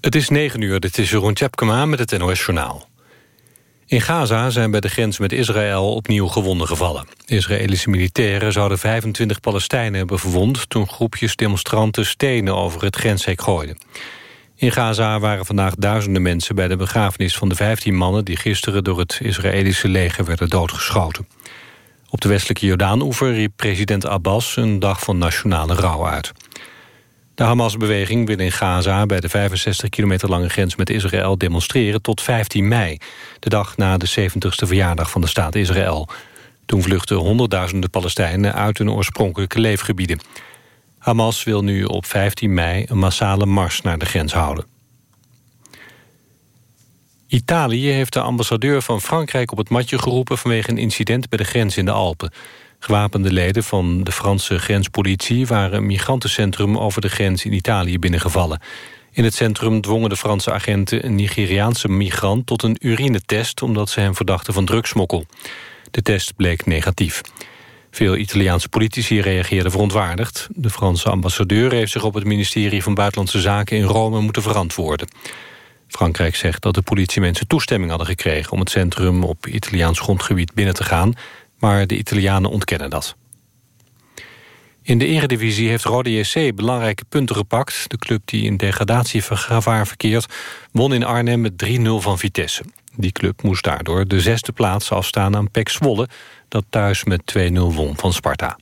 Het is 9 uur, dit is Jeroen Tjepkema met het NOS Journaal. In Gaza zijn bij de grens met Israël opnieuw gewonden gevallen. Israëlische militairen zouden 25 Palestijnen hebben verwond... toen groepjes demonstranten stenen over het grenshek gooiden. In Gaza waren vandaag duizenden mensen bij de begrafenis van de 15 mannen... die gisteren door het Israëlische leger werden doodgeschoten. Op de westelijke Jordaan-oever riep president Abbas een dag van nationale rouw uit. De Hamas-beweging wil in Gaza bij de 65 kilometer lange grens met Israël demonstreren tot 15 mei, de dag na de 70ste verjaardag van de staat Israël. Toen vluchtten honderdduizenden Palestijnen uit hun oorspronkelijke leefgebieden. Hamas wil nu op 15 mei een massale mars naar de grens houden. Italië heeft de ambassadeur van Frankrijk op het matje geroepen... vanwege een incident bij de grens in de Alpen. Gewapende leden van de Franse grenspolitie... waren een migrantencentrum over de grens in Italië binnengevallen. In het centrum dwongen de Franse agenten een Nigeriaanse migrant... tot een urinetest omdat ze hem verdachten van drugsmokkel. De test bleek negatief. Veel Italiaanse politici reageerden verontwaardigd. De Franse ambassadeur heeft zich op het ministerie van Buitenlandse Zaken in Rome moeten verantwoorden. Frankrijk zegt dat de politiemensen toestemming hadden gekregen... om het centrum op Italiaans grondgebied binnen te gaan... maar de Italianen ontkennen dat. In de eredivisie heeft Rode JC belangrijke punten gepakt. De club die in degradatiegevaar verkeert... won in Arnhem met 3-0 van Vitesse. Die club moest daardoor de zesde plaats afstaan aan PEC Zwolle... dat thuis met 2-0 won van Sparta.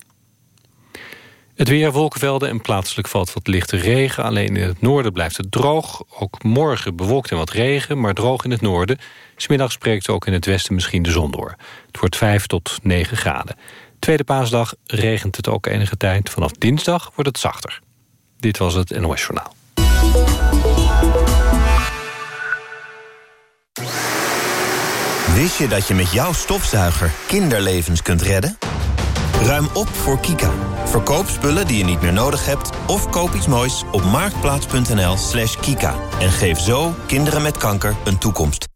Het weer, wolkenvelden en plaatselijk valt wat lichte regen. Alleen in het noorden blijft het droog. Ook morgen bewolkt en wat regen, maar droog in het noorden. Smiddags spreekt ook in het westen misschien de zon door. Het wordt 5 tot 9 graden. Tweede paasdag regent het ook enige tijd. Vanaf dinsdag wordt het zachter. Dit was het NOS Journaal. Wist je dat je met jouw stofzuiger kinderlevens kunt redden? Ruim op voor Kika. Verkoop spullen die je niet meer nodig hebt... of koop iets moois op marktplaats.nl slash kika. En geef zo kinderen met kanker een toekomst.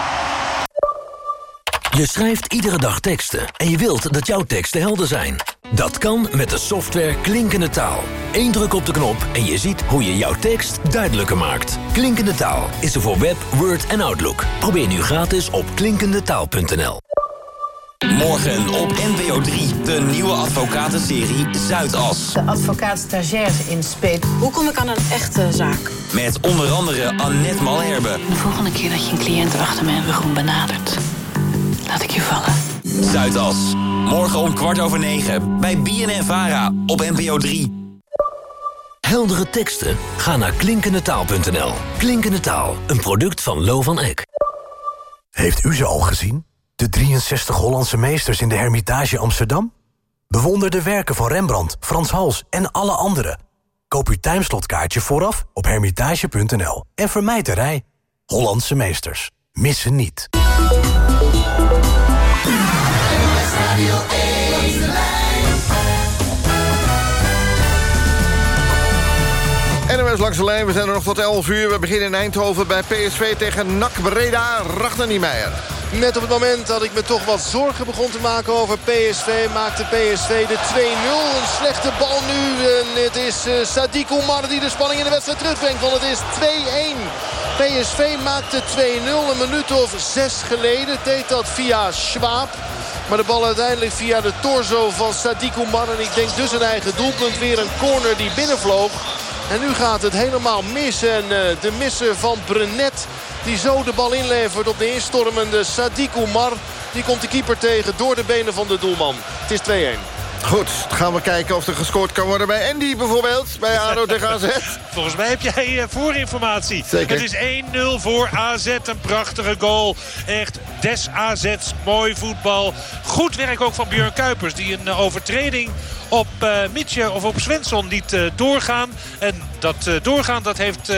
Je schrijft iedere dag teksten en je wilt dat jouw teksten helder zijn. Dat kan met de software Klinkende Taal. Eén druk op de knop en je ziet hoe je jouw tekst duidelijker maakt. Klinkende Taal is er voor Web, Word en Outlook. Probeer nu gratis op klinkendetaal.nl. Morgen op NPO 3, de nieuwe advocatenserie Zuidas. De advocaat stagiair in Speed. Hoe kom ik aan een echte zaak? Met onder andere Annette Malherbe. De volgende keer dat je een cliënt achter mijn rug benadert, laat ik je vallen. Zuidas. Morgen om kwart over negen bij BNN Vara op NPO 3. Heldere teksten? Ga naar klinkendetaal.nl. Klinkende Taal, een product van Lo van Eck. Heeft u ze al gezien? De 63 Hollandse meesters in de Hermitage Amsterdam? Bewonder de werken van Rembrandt, Frans Hals en alle anderen. Koop uw timeslotkaartje vooraf op hermitage.nl. En vermijd de rij. Hollandse meesters. Missen niet. Langs we zijn er nog tot 11 uur. We beginnen in Eindhoven bij PSV tegen NAC Breda. Ragnar Niemeyer. Net op het moment dat ik me toch wat zorgen begon te maken over PSV... maakte PSV de 2-0. Een slechte bal nu. En het is uh, Sadiq Oumar die de spanning in de wedstrijd terugbrengt. Want het is 2-1. PSV maakte 2-0 een minuut of zes geleden. Deed dat via Schwab. Maar de bal uiteindelijk via de torso van Sadiq Oumar. En ik denk dus een eigen doelpunt. Weer een corner die binnenvloog. En nu gaat het helemaal mis. En uh, de missen van Brenet die zo de bal inlevert op de instormende Sadiq Oumar. Die komt de keeper tegen door de benen van de doelman. Het is 2-1. Goed, dan gaan we kijken of er gescoord kan worden bij Andy bijvoorbeeld. Bij ADO tegen AZ. Volgens mij heb jij uh, voorinformatie. Zeker. Het is 1-0 voor AZ. Een prachtige goal. Echt des AZ's mooi voetbal. Goed werk ook van Björn Kuipers. Die een uh, overtreding op uh, Tadic of op Svensson niet doorgaan. En dat doorgaan dat heeft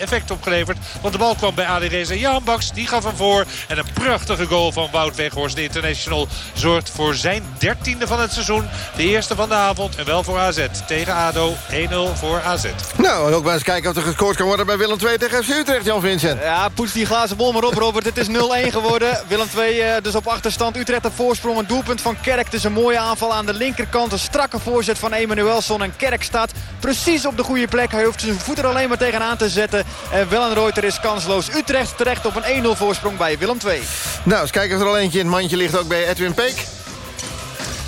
effect opgeleverd. Want de bal kwam bij Ali Reza Jan Baks. Die gaf hem voor. En een prachtige goal van Wout Weghorst. De international zorgt voor zijn dertiende van het seizoen. De eerste van de avond. En wel voor AZ. Tegen ADO 1-0 voor AZ. Nou, en ook maar eens kijken of er gescoord kan worden bij Willem II tegen FC Utrecht, Jan Vincent. Ja, poets die glazen bol maar op, Robert. Het is 0-1 geworden. Willem II dus op achterstand. Utrecht op voorsprong. Een doelpunt van Kerk. Het is een mooie aanval aan de linkerkant. Een strakke voorzet van Emanuelson. En Kerk staat precies op de goede plek. Hij hoeft zijn voet er alleen maar tegenaan te zetten. En Wellenreuter is kansloos. Utrecht terecht op een 1-0 voorsprong bij Willem II. Nou, eens kijken of er al eentje in het mandje ligt ook bij Edwin Peek.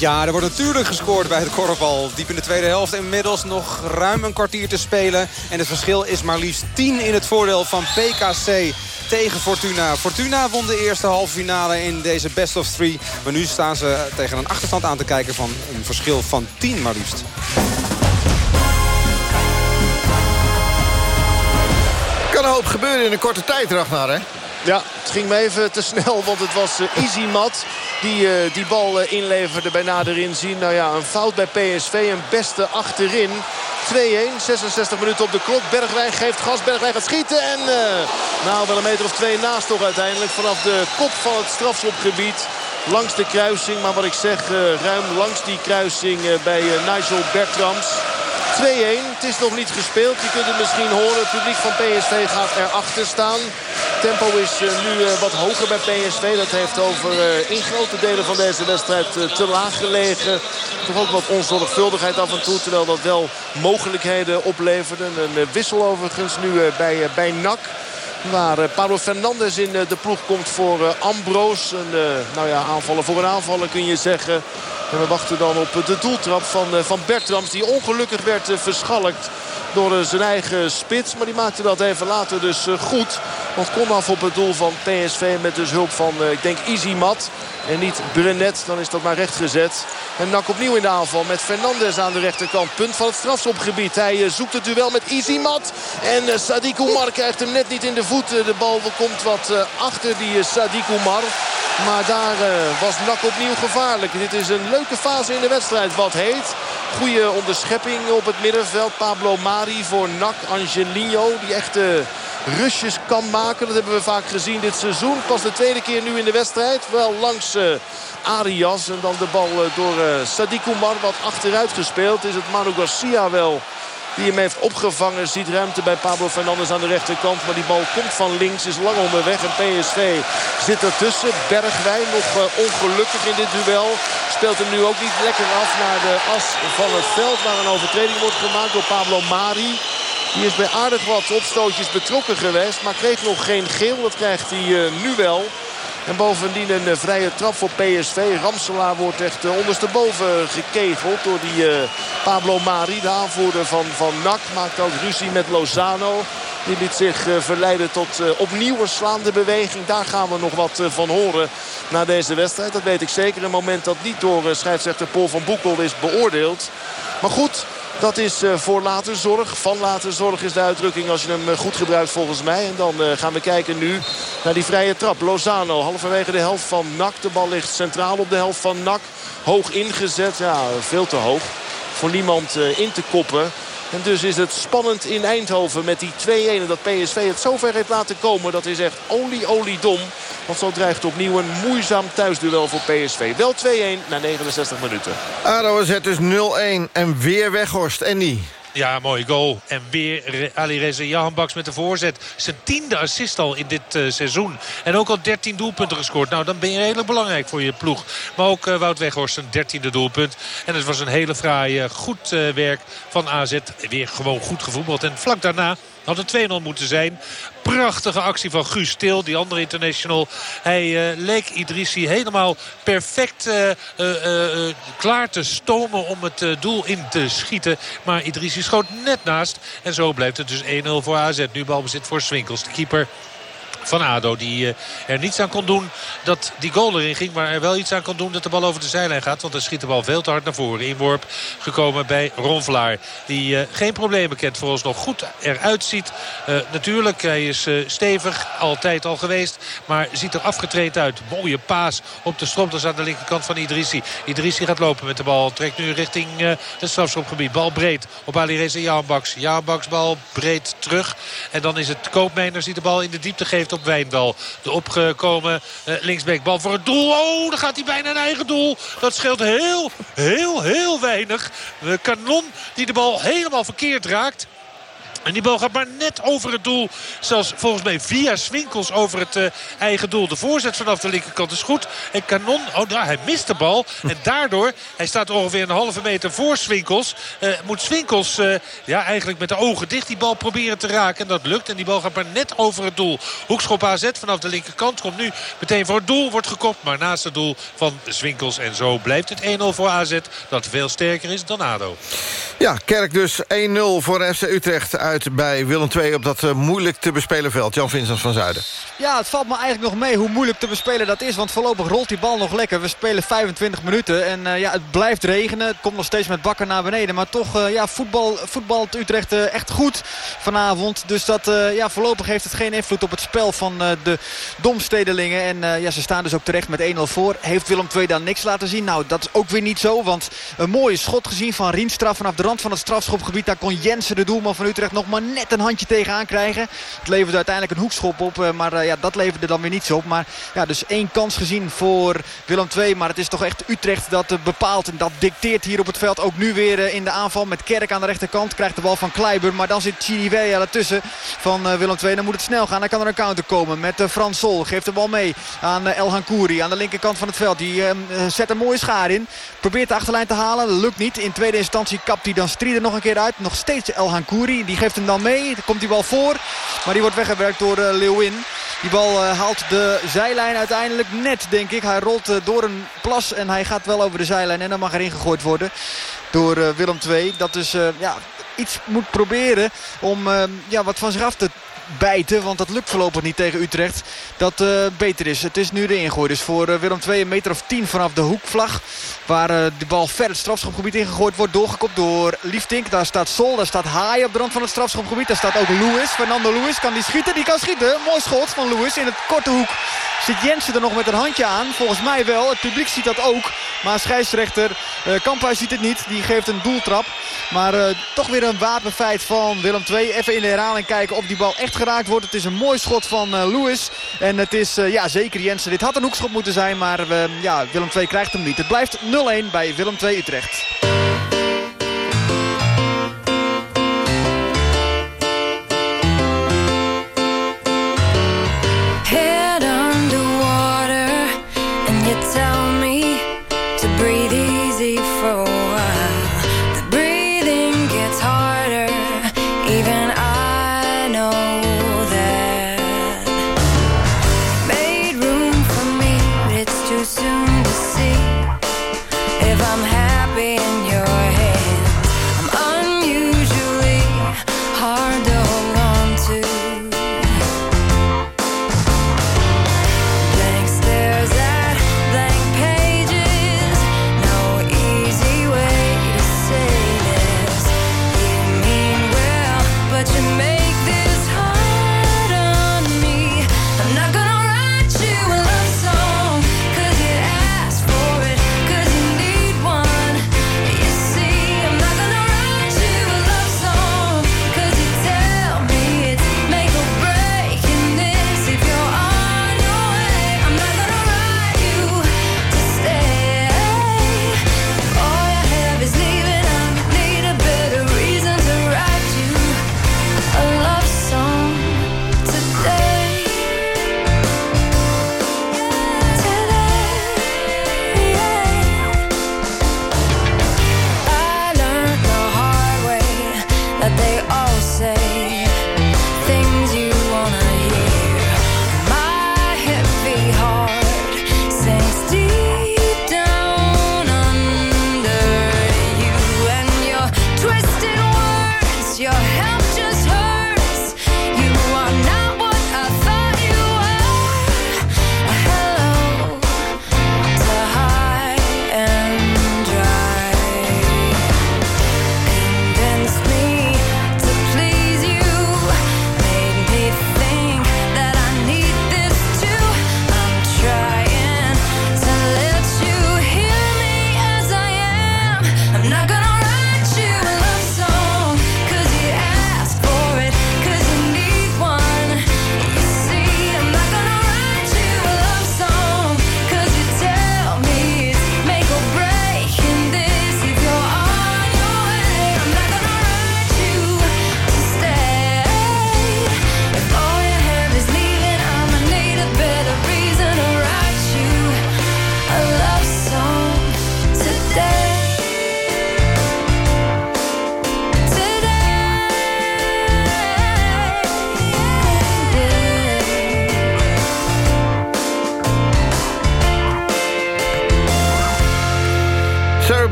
Ja, er wordt natuurlijk gescoord bij de korfbal. Diep in de tweede helft inmiddels nog ruim een kwartier te spelen. En het verschil is maar liefst 10 in het voordeel van PKC tegen Fortuna. Fortuna won de eerste halve finale in deze best of three. Maar nu staan ze tegen een achterstand aan te kijken van een verschil van 10 maar liefst. Kan een hoop gebeuren in een korte tijd, Ragnar, hè? Ja, het ging me even te snel, want het was uh, Easy Mat die uh, die bal uh, inleverde bij nader inzien. Nou ja, een fout bij PSV, een beste achterin. 2-1, 66 minuten op de klok. Bergwijn geeft gas, Bergwijn gaat schieten. En nou, wel een meter of twee naast toch uiteindelijk. Vanaf de kop van het strafschopgebied. Langs de kruising, maar wat ik zeg, ruim langs die kruising bij Nigel Bertrams. 2-1. Het is nog niet gespeeld. Je kunt het misschien horen. Het publiek van PSV gaat erachter staan. Tempo is eh, nu eh, wat hoger bij PSV. Dat heeft over eh, in grote delen van deze wedstrijd te laag gelegen. Toch ook wat onzorgvuldigheid af en toe. Terwijl dat wel mogelijkheden opleverde. Een wissel overigens nu bij, bij NAC. Waar Pablo Fernandes in de ploeg komt voor Ambroos. Een nou ja, aanvallen voor een aanvaller kun je zeggen. En we wachten dan op de doeltrap van, van Bertrams. Die ongelukkig werd verschalkt door eh, zijn eigen spits. Maar die maakte dat even later dus eh, goed. Want kon af op het doel van PSV met dus hulp van, eh, ik denk, Mat En niet Brenet, dan is dat maar recht gezet. En Nak opnieuw in de aanval met Fernandes aan de rechterkant. Punt van het strafschopgebied. Hij zoekt het duel met Mat En Sadiq Oumar krijgt hem net niet in de voet. De bal komt wat achter die Sadiq Oumar. Maar daar was Nak opnieuw gevaarlijk. Dit is een leuke fase in de wedstrijd. Wat heet. Goede onderschepping op het middenveld. Pablo Mari voor Nak. Angelino die echte rusjes kan maken. Dat hebben we vaak gezien dit seizoen. Pas de tweede keer nu in de wedstrijd. Wel langs uh, Arias. En dan de bal uh, door uh, Sadiq. Wat achteruit gespeeld. Is het Manu Garcia wel die hem heeft opgevangen. Ziet ruimte bij Pablo Fernandes aan de rechterkant. Maar die bal komt van links. Is lang onderweg. En PSV zit ertussen. Bergwijn nog ongelukkig in dit duel. Speelt hem nu ook niet lekker af naar de as van het veld. Waar een overtreding wordt gemaakt door Pablo Mari. Die is bij aardig wat opstootjes betrokken geweest. Maar kreeg nog geen geel. Dat krijgt hij uh, nu wel. En bovendien een uh, vrije trap voor PSV. Ramselaar wordt echt uh, ondersteboven gekegeld door die Pablo Mari. De aanvoerder van, van NAC maakt ook ruzie met Lozano. Die liet zich verleiden tot opnieuw een slaande beweging. Daar gaan we nog wat van horen na deze wedstrijd. Dat weet ik zeker. Een moment dat niet door scheidsrechter Paul van Boekel is beoordeeld. Maar goed, dat is uh, voor later zorg. Van later zorg is de uitdrukking als je hem uh, goed gebruikt volgens mij. En dan uh, gaan we kijken nu naar die vrije trap. Lozano halverwege de helft van NAC. De bal ligt centraal op de helft van NAC. Hoog ingezet. Ja, veel te hoog. Voor niemand in te koppen. En dus is het spannend in Eindhoven met die 2-1. En dat PSV het zover heeft laten komen. Dat is echt olie, olie dom. Want zo dreigt opnieuw een moeizaam thuisduel voor PSV. Wel 2-1 na 69 minuten. ADO zet dus 0-1 en weer Weghorst. En die... Ja, mooi goal. En weer Ali Reza Jahanbaks met de voorzet. Zijn tiende assist al in dit uh, seizoen. En ook al 13 doelpunten gescoord. Nou, dan ben je redelijk belangrijk voor je ploeg. Maar ook uh, Wout Weghorst een dertiende doelpunt. En het was een hele fraaie, goed uh, werk van AZ. Weer gewoon goed gevoetbald. En vlak daarna had het 2-0 moeten zijn. Prachtige actie van Guus Stil, die andere international. Hij uh, leek Idrissi helemaal perfect uh, uh, klaar te stomen om het doel in te schieten. Maar Idrissi schoot net naast. En zo blijft het dus 1-0 voor AZ. Nu balbezit voor Swinkels, de keeper van ADO. Die uh, er niets aan kon doen dat die goal erin ging. Maar er wel iets aan kon doen dat de bal over de zijlijn gaat. Want hij schiet de bal veel te hard naar voren. Inworp gekomen bij Ronvlaar. Die uh, geen problemen kent nog goed eruit ziet. Uh, natuurlijk, hij is stevig. Altijd al geweest. Maar ziet er afgetreden uit. Mooie paas op de stropdas aan de linkerkant van Idrissi. Idrissi gaat lopen met de bal. Trekt nu richting het strafschopgebied. Bal breed op Ali Reza Jaanbaks. Jaanbaks bal breed terug. En dan is het Koopmeiners die de bal in de diepte geeft op Wijndal. De opgekomen uh, linksbeek. Bal voor het doel. Oh, dan gaat hij bijna een eigen doel. Dat scheelt heel, heel, heel weinig. De kanon die de bal helemaal verkeerd raakt. En die bal gaat maar net over het doel. Zelfs volgens mij via Swinkels over het uh, eigen doel. De voorzet vanaf de linkerkant is goed. En Kanon, oh nou, hij mist de bal. En daardoor, hij staat ongeveer een halve meter voor Swinkels. Uh, moet Swinkels uh, ja, eigenlijk met de ogen dicht die bal proberen te raken. En dat lukt. En die bal gaat maar net over het doel. Hoekschop AZ vanaf de linkerkant. Komt nu meteen voor het doel. Wordt gekopt. Maar naast het doel van Swinkels. En zo blijft het 1-0 voor AZ. Dat veel sterker is dan ADO. Ja, Kerk dus 1-0 voor FC Utrecht uit bij Willem II... op dat uh, moeilijk te bespelen veld. Jan Vincent van Zuiden. Ja, het valt me eigenlijk nog mee hoe moeilijk te bespelen dat is. Want voorlopig rolt die bal nog lekker. We spelen 25 minuten en uh, ja, het blijft regenen. Het komt nog steeds met bakken naar beneden. Maar toch, uh, ja, voetbal, voetbalt Utrecht echt goed vanavond. Dus dat, ja, voorlopig heeft het geen invloed op het spel van de domstedelingen. En ja, ze staan dus ook terecht met 1-0 voor. Heeft Willem II dan niks laten zien? Nou, dat is ook weer niet zo. Want een mooie schot gezien van Rienstra vanaf de rand van het strafschopgebied. Daar kon Jensen, de doelman van Utrecht, nog maar net een handje tegenaan krijgen. Het leverde uiteindelijk een hoekschop op. Eh, maar eh, ja, dat leverde dan weer niets op. Maar ja, dus één kans gezien voor Willem II. Maar het is toch echt Utrecht dat bepaalt. En dat dicteert hier op het veld. Ook nu weer eh, in de aanval met Kerk aan de rechterkant. Krijgt de bal van Kleiber. Maar dan zit Chiriwea ertussen van Willem II. Dan moet het snel gaan. Dan kan er een counter komen met Frans Sol. Geeft de bal mee aan El Hankouri. Aan de linkerkant van het veld. Die zet een mooie schaar in. Probeert de achterlijn te halen. Lukt niet. In tweede instantie kapt hij dan Strieder nog een keer uit. Nog steeds El Hankouri. Die geeft hem dan mee. Dan komt die bal voor. Maar die wordt weggewerkt door uh, Leeuwin. Die bal uh, haalt de zijlijn uiteindelijk net, denk ik. Hij rolt uh, door een plas en hij gaat wel over de zijlijn. En dan mag erin gegooid worden door Willem II. Dat dus ja, iets moet proberen om ja, wat van zich af te bijten. Want dat lukt voorlopig niet tegen Utrecht. Dat uh, beter is. Het is nu de ingooi. Dus voor uh, Willem II een meter of 10 vanaf de hoekvlag. Waar uh, de bal ver het strafschopgebied ingegooid wordt. Doorgekopt door Liefdink. Daar staat Sol. Daar staat Haai op de rand van het strafschopgebied. Daar staat ook Lewis. Fernando Lewis kan die schieten. Die kan schieten. Mooi schot van Lewis in het korte hoek. Zit Jensen er nog met een handje aan? Volgens mij wel. Het publiek ziet dat ook. Maar scheidsrechter uh, ziet het niet. Die geeft een doeltrap. Maar toch weer een wapenfeit van Willem II. Even in de herhaling kijken of die bal echt geraakt wordt. Het is een mooi schot van uh, Lewis. En het is ja, zeker Jensen. Dit had een hoekschop moeten zijn. Maar ja, Willem II krijgt hem niet. Het blijft 0-1 bij Willem II Utrecht.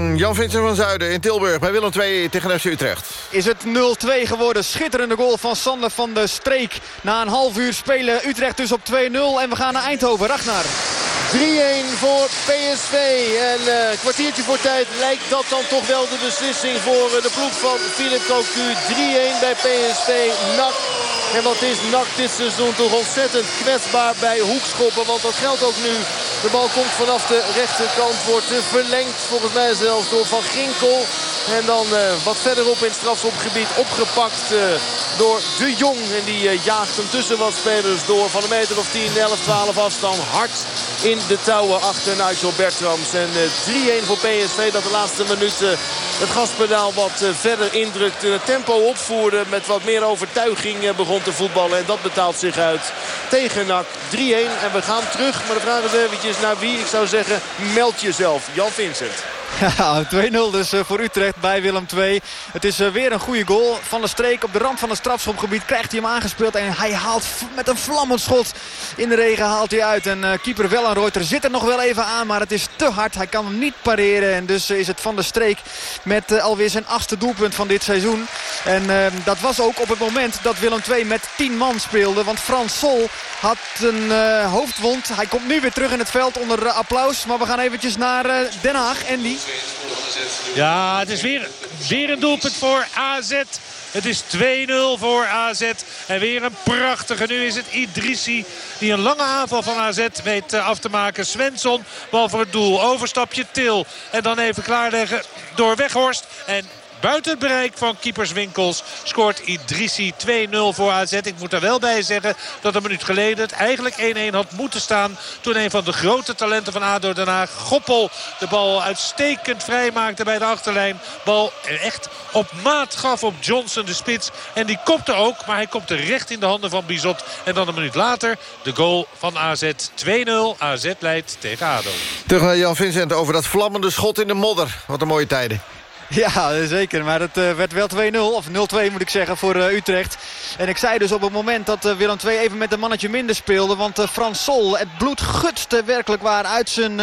Jan-Vincent van Zuiden in Tilburg bij Willem II tegen FC Utrecht. Is het 0-2 geworden. Schitterende goal van Sander van de Streek. Na een half uur spelen Utrecht dus op 2-0. En we gaan naar Eindhoven. Ragnar. 3-1 voor PSV. En uh, een kwartiertje voor tijd lijkt dat dan toch wel de beslissing voor uh, de ploeg van Philip Cocu. 3-1 bij PSV. NAC. En wat is NAC dit seizoen toch ontzettend kwetsbaar bij hoekschoppen. Want dat geldt ook nu. De bal komt vanaf de rechterkant. Wordt verlengd volgens mij zelfs door Van Ginkel. En dan uh, wat verderop in het strafschopgebied opgepakt uh, door De Jong. En die jaagt hem tussen wat spelers door. Van een meter of 10, 11, 12 afstand. Hard in de touwen achter Nigel Bertrams. En 3-1 voor PSV dat de laatste minuten het gaspedaal wat verder indrukte. Het tempo opvoerde met wat meer overtuiging begon te voetballen. En dat betaalt zich uit tegen NAC. 3-1 en we gaan terug. Maar de vraag is eventjes naar wie. Ik zou zeggen meld jezelf. Jan Vincent. Ja, 2-0 dus voor Utrecht bij Willem II. Het is weer een goede goal. Van de streek op de rand van het strafschopgebied krijgt hij hem aangespeeld. En hij haalt met een vlammend schot in de regen haalt hij uit. En uh, keeper Wellenreuter zit er nog wel even aan. Maar het is te hard. Hij kan hem niet pareren. En dus is het Van de Streek met alweer zijn achtste doelpunt van dit seizoen. En uh, dat was ook op het moment dat Willem II met 10 man speelde. Want Frans Sol had een hoofdwond. Hij komt nu weer terug in het veld onder applaus. Maar we gaan eventjes naar Den Haag. Andy. Ja, het is weer, weer een doelpunt voor AZ. Het is 2-0 voor AZ. En weer een prachtige. Nu is het Idrissi die een lange aanval van AZ weet af te maken. Svensson, bal voor het doel. Overstapje Til. En dan even klaarleggen door Weghorst. En buiten het bereik van keeperswinkels scoort Idrissi 2-0 voor AZ. Ik moet er wel bij zeggen dat een minuut geleden het eigenlijk 1-1 had moeten staan. Toen een van de grote talenten van ADO Haag, Goppel, de bal uitstekend vrijmaakte bij de achterlijn. Bal echt op maat gaf op Johnson de spits. En die kopte ook, maar hij kopte recht in de handen van Bizot. En dan een minuut later de goal van AZ 2-0. AZ leidt tegen ADO. Terug naar Jan Vincent over dat vlammende schot in de modder. Wat een mooie tijden. Ja, zeker. Maar het uh, werd wel 2-0. Of 0-2 moet ik zeggen voor uh, Utrecht. En ik zei dus op het moment dat uh, Willem II even met een mannetje minder speelde. Want Frans Sol, het bloed gutste werkelijk waar uit zijn,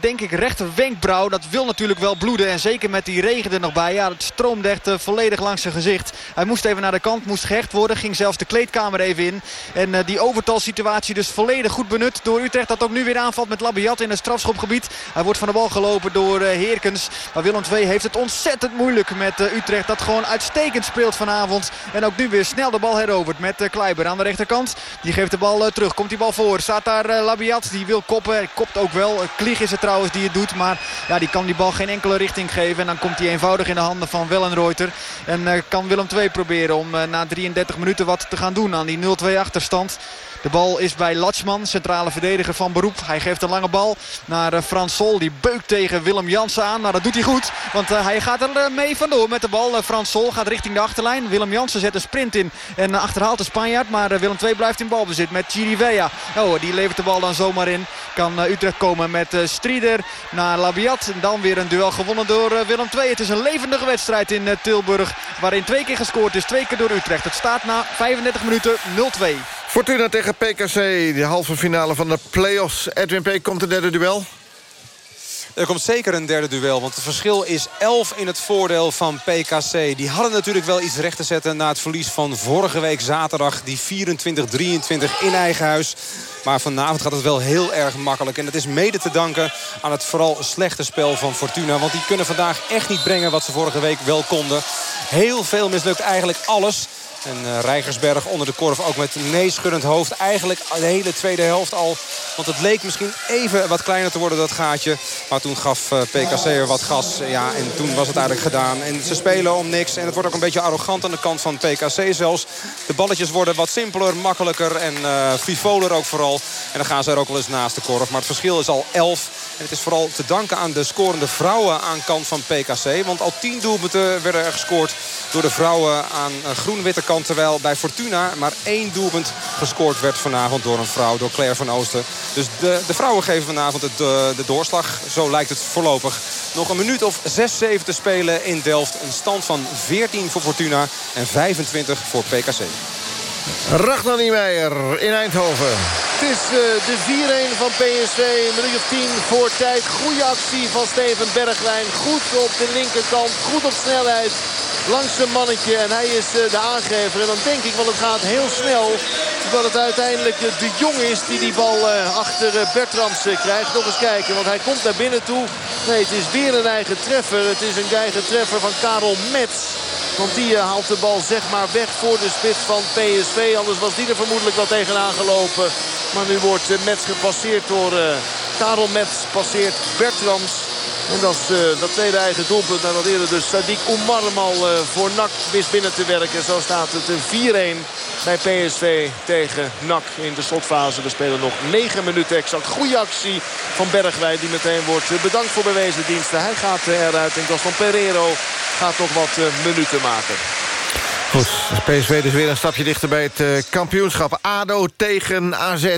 denk ik, rechter wenkbrauw. Dat wil natuurlijk wel bloeden. En zeker met die regen er nog bij. Ja, het stroomde echt volledig langs zijn gezicht. Hij moest even naar de kant, moest gehecht worden. Ging zelfs de kleedkamer even in. En die overtalsituatie dus volledig goed benut door Utrecht. Dat ook nu weer aanvalt met Labiat in het strafschopgebied. Hij wordt van de bal gelopen door Heerkens. Maar Willem II heeft het ontzettend moeilijk met uh, Utrecht. Dat gewoon uitstekend speelt vanavond. En ook nu weer snel de bal heroverd met uh, Kleiber aan de rechterkant. Die geeft de bal uh, terug. Komt die bal voor. Staat daar Labiat. Die wil koppen. Kopt ook wel. Klieg is het trouwens die het doet. Maar ja, die kan die bal geen enkele richting geven. En dan komt hij eenvoudig in de handen van Wellenreuter. En kan Willem II proberen om na 33 minuten wat te gaan doen aan die 0-2 achterstand. De bal is bij Latschman, centrale verdediger van beroep. Hij geeft een lange bal naar Frans Sol. Die beukt tegen Willem Jansen aan. Nou, dat doet hij goed. Want uh, hij gaat er mee vandoor met de bal. Frans Sol gaat richting de achterlijn. Willem Jansen zet een sprint in en achterhaalt de Spanjaard. Maar Willem II blijft in balbezit met Chirivella. Oh, die levert de bal dan zomaar in. Kan Utrecht komen met Strieder naar Labiat. En dan weer een duel gewonnen door Willem II. Het is een levendige wedstrijd in Tilburg. Waarin twee keer gescoord is. Twee keer door Utrecht. Het staat na 35 minuten 0-2. Fortuna tegen PKC, de halve finale van de play-offs. Edwin P. komt de derde duel. Er komt zeker een derde duel, want het verschil is 11 in het voordeel van PKC. Die hadden natuurlijk wel iets recht te zetten na het verlies van vorige week zaterdag. Die 24-23 in eigen huis. Maar vanavond gaat het wel heel erg makkelijk. En dat is mede te danken aan het vooral slechte spel van Fortuna. Want die kunnen vandaag echt niet brengen wat ze vorige week wel konden. Heel veel mislukt eigenlijk alles. En uh, Rijgersberg onder de korf ook met neeschuddend hoofd. Eigenlijk de hele tweede helft al. Want het leek misschien even wat kleiner te worden dat gaatje. Maar toen gaf uh, PKC er wat gas. Ja, en toen was het eigenlijk gedaan. En ze spelen om niks. En het wordt ook een beetje arrogant aan de kant van PKC zelfs. De balletjes worden wat simpeler, makkelijker en uh, frivoler ook vooral. En dan gaan ze er ook wel eens naast de korf. Maar het verschil is al 11. En het is vooral te danken aan de scorende vrouwen aan kant van PKC. Want al 10 doelpunten werden er gescoord door de vrouwen aan groen-witte kant. Terwijl bij Fortuna maar één doelpunt gescoord werd vanavond door een vrouw. Door Claire van Oosten. Dus de, de vrouwen geven vanavond het, de, de doorslag. Zo lijkt het voorlopig. Nog een minuut of 6, 7 te spelen in Delft. Een stand van 14 voor Fortuna en 25 voor PKC. Ragnar Niemeyer in Eindhoven. Het is uh, de 4-1 van PSV. Een minuut of 10 voor tijd. Goede actie van Steven Bergwijn. Goed op de linkerkant. Goed op snelheid. Langs zijn mannetje. En hij is uh, de aangever. En dan denk ik, want het gaat heel snel. Dat het uiteindelijk de Jong is die die bal achter Bertrams krijgt. Nog eens kijken, want hij komt naar binnen toe. Nee, het is weer een eigen treffer. Het is een eigen treffer van Karel Mets. Want die haalt de bal zeg maar weg voor de spits van PSV. Anders was die er vermoedelijk wel tegenaan gelopen. Maar nu wordt uh, Mets gepasseerd door uh, Karel Mets. Passeert Bertrams. En dat is dat tweede eigen doelpunt. En dat eerder dus Sadiq Oumar al voor NAC wist binnen te werken. Zo staat het 4-1 bij PSV tegen NAC in de slotfase. We spelen nog 9 minuten exact. Goede actie van Bergwijn die meteen wordt bedankt voor bewezen diensten. Hij gaat eruit en Gaston Pereiro gaat nog wat minuten maken. Goed, PSV dus weer een stapje dichter bij het uh, kampioenschap. ADO tegen AZ.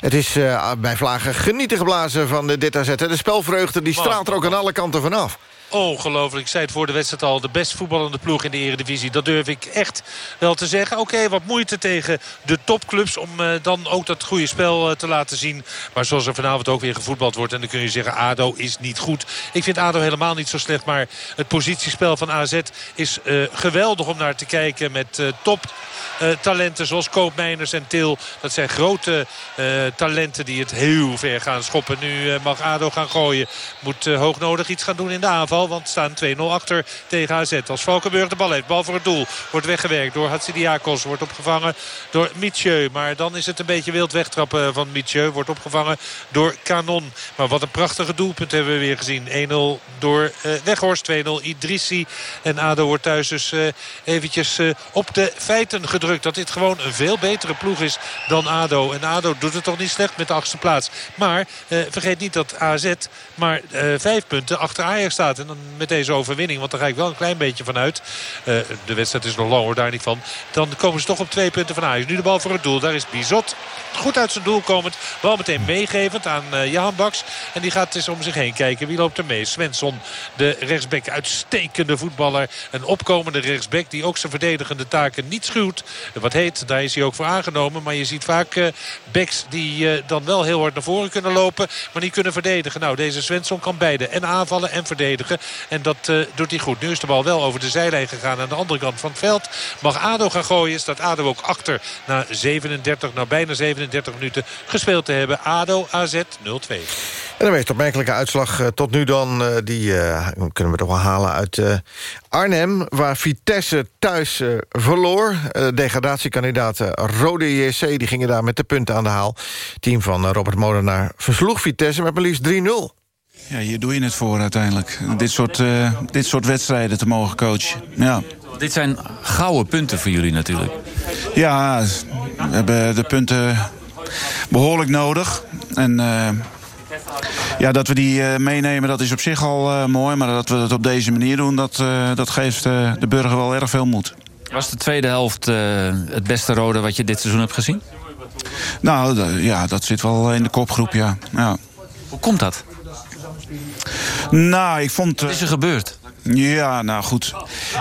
Het is uh, bij Vlagen genieten geblazen van dit AZ. De spelvreugde die straalt er ook aan alle kanten vanaf. Ongelooflijk. Ik zei het voor de wedstrijd al. De best voetballende ploeg in de eredivisie. Dat durf ik echt wel te zeggen. Oké, wat moeite tegen de topclubs. Om uh, dan ook dat goede spel uh, te laten zien. Maar zoals er vanavond ook weer gevoetbald wordt. En dan kun je zeggen ADO is niet goed. Ik vind ADO helemaal niet zo slecht. Maar het positiespel van AZ is uh, geweldig om naar te kijken. Met top uh, talenten zoals Koopmeiners en Til. Dat zijn grote talenten die het heel ver gaan schoppen. Nu mag ADO gaan gooien. Moet hoognodig iets gaan doen in de aanval. Want staan 2-0 achter tegen AZ. Als Valkenburg de bal heeft. Bal voor het doel. Wordt weggewerkt door Hatsidiakos. Wordt opgevangen door Mitjeu. Maar dan is het een beetje wild wegtrappen van Mitjeu. Wordt opgevangen door Canon. Maar wat een prachtige doelpunt hebben we weer gezien. 1-0 door Weghorst. 2-0 Idrissi. En ADO wordt thuis dus eventjes op de feiten gedrukt dat dit gewoon een veel betere ploeg is dan ADO. En ADO doet het toch niet slecht met de achtste plaats. Maar eh, vergeet niet dat AZ maar eh, vijf punten achter Ajax staat. Met deze overwinning, want daar ga ik wel een klein beetje van uit. Uh, de wedstrijd is nog lang hoor, daar niet van. Dan komen ze toch op twee punten van Ajax. Nu de bal voor het doel. Daar is Bizot goed uit zijn doel komend. Wel meteen meegevend aan uh, Jan Baks. En die gaat eens om zich heen kijken. Wie loopt er mee? Svensson, de rechtsback. Uitstekende voetballer. Een opkomende rechtsback die ook zijn verdedigende taken niet schuwt. Wat heet, daar is hij ook voor aangenomen. Maar je ziet vaak uh, backs die dan wel heel hard naar voren kunnen lopen. Maar niet kunnen verdedigen. Nou, deze Svensson kan beide. En aanvallen en verdedigen. En dat uh, doet hij goed. Nu is de bal wel over de zijlijn gegaan aan de andere kant van het veld. Mag ADO gaan gooien. Staat ADO ook achter na 37, nou bijna 37 minuten gespeeld te hebben. ADO AZ 0-2. En de meest opmerkelijke uitslag uh, tot nu dan... Uh, die kunnen we toch wel halen uit Arnhem... waar Vitesse thuis verloor. degradatiekandidaat Rode JC die gingen daar met de punten aan de haal. Team van Robert Molenaar versloeg Vitesse met maar liefst 3-0. Ja, hier doe je het voor uiteindelijk. Dit soort, dit soort wedstrijden te mogen coachen. Ja. Dit zijn gouden punten voor jullie natuurlijk. Ja, we hebben de punten behoorlijk nodig. En ja, dat we die uh, meenemen, dat is op zich al mooi. Maar dat we het op deze manier doen, dat, dat geeft de burger wel erg veel moed. Was de tweede helft het beste rode wat je dit seizoen hebt gezien? Nou, ja, dat zit wel in de kopgroep, ja. ja. Hoe komt dat? Nou, ik vond... Wat is er gebeurd? Ja, nou goed.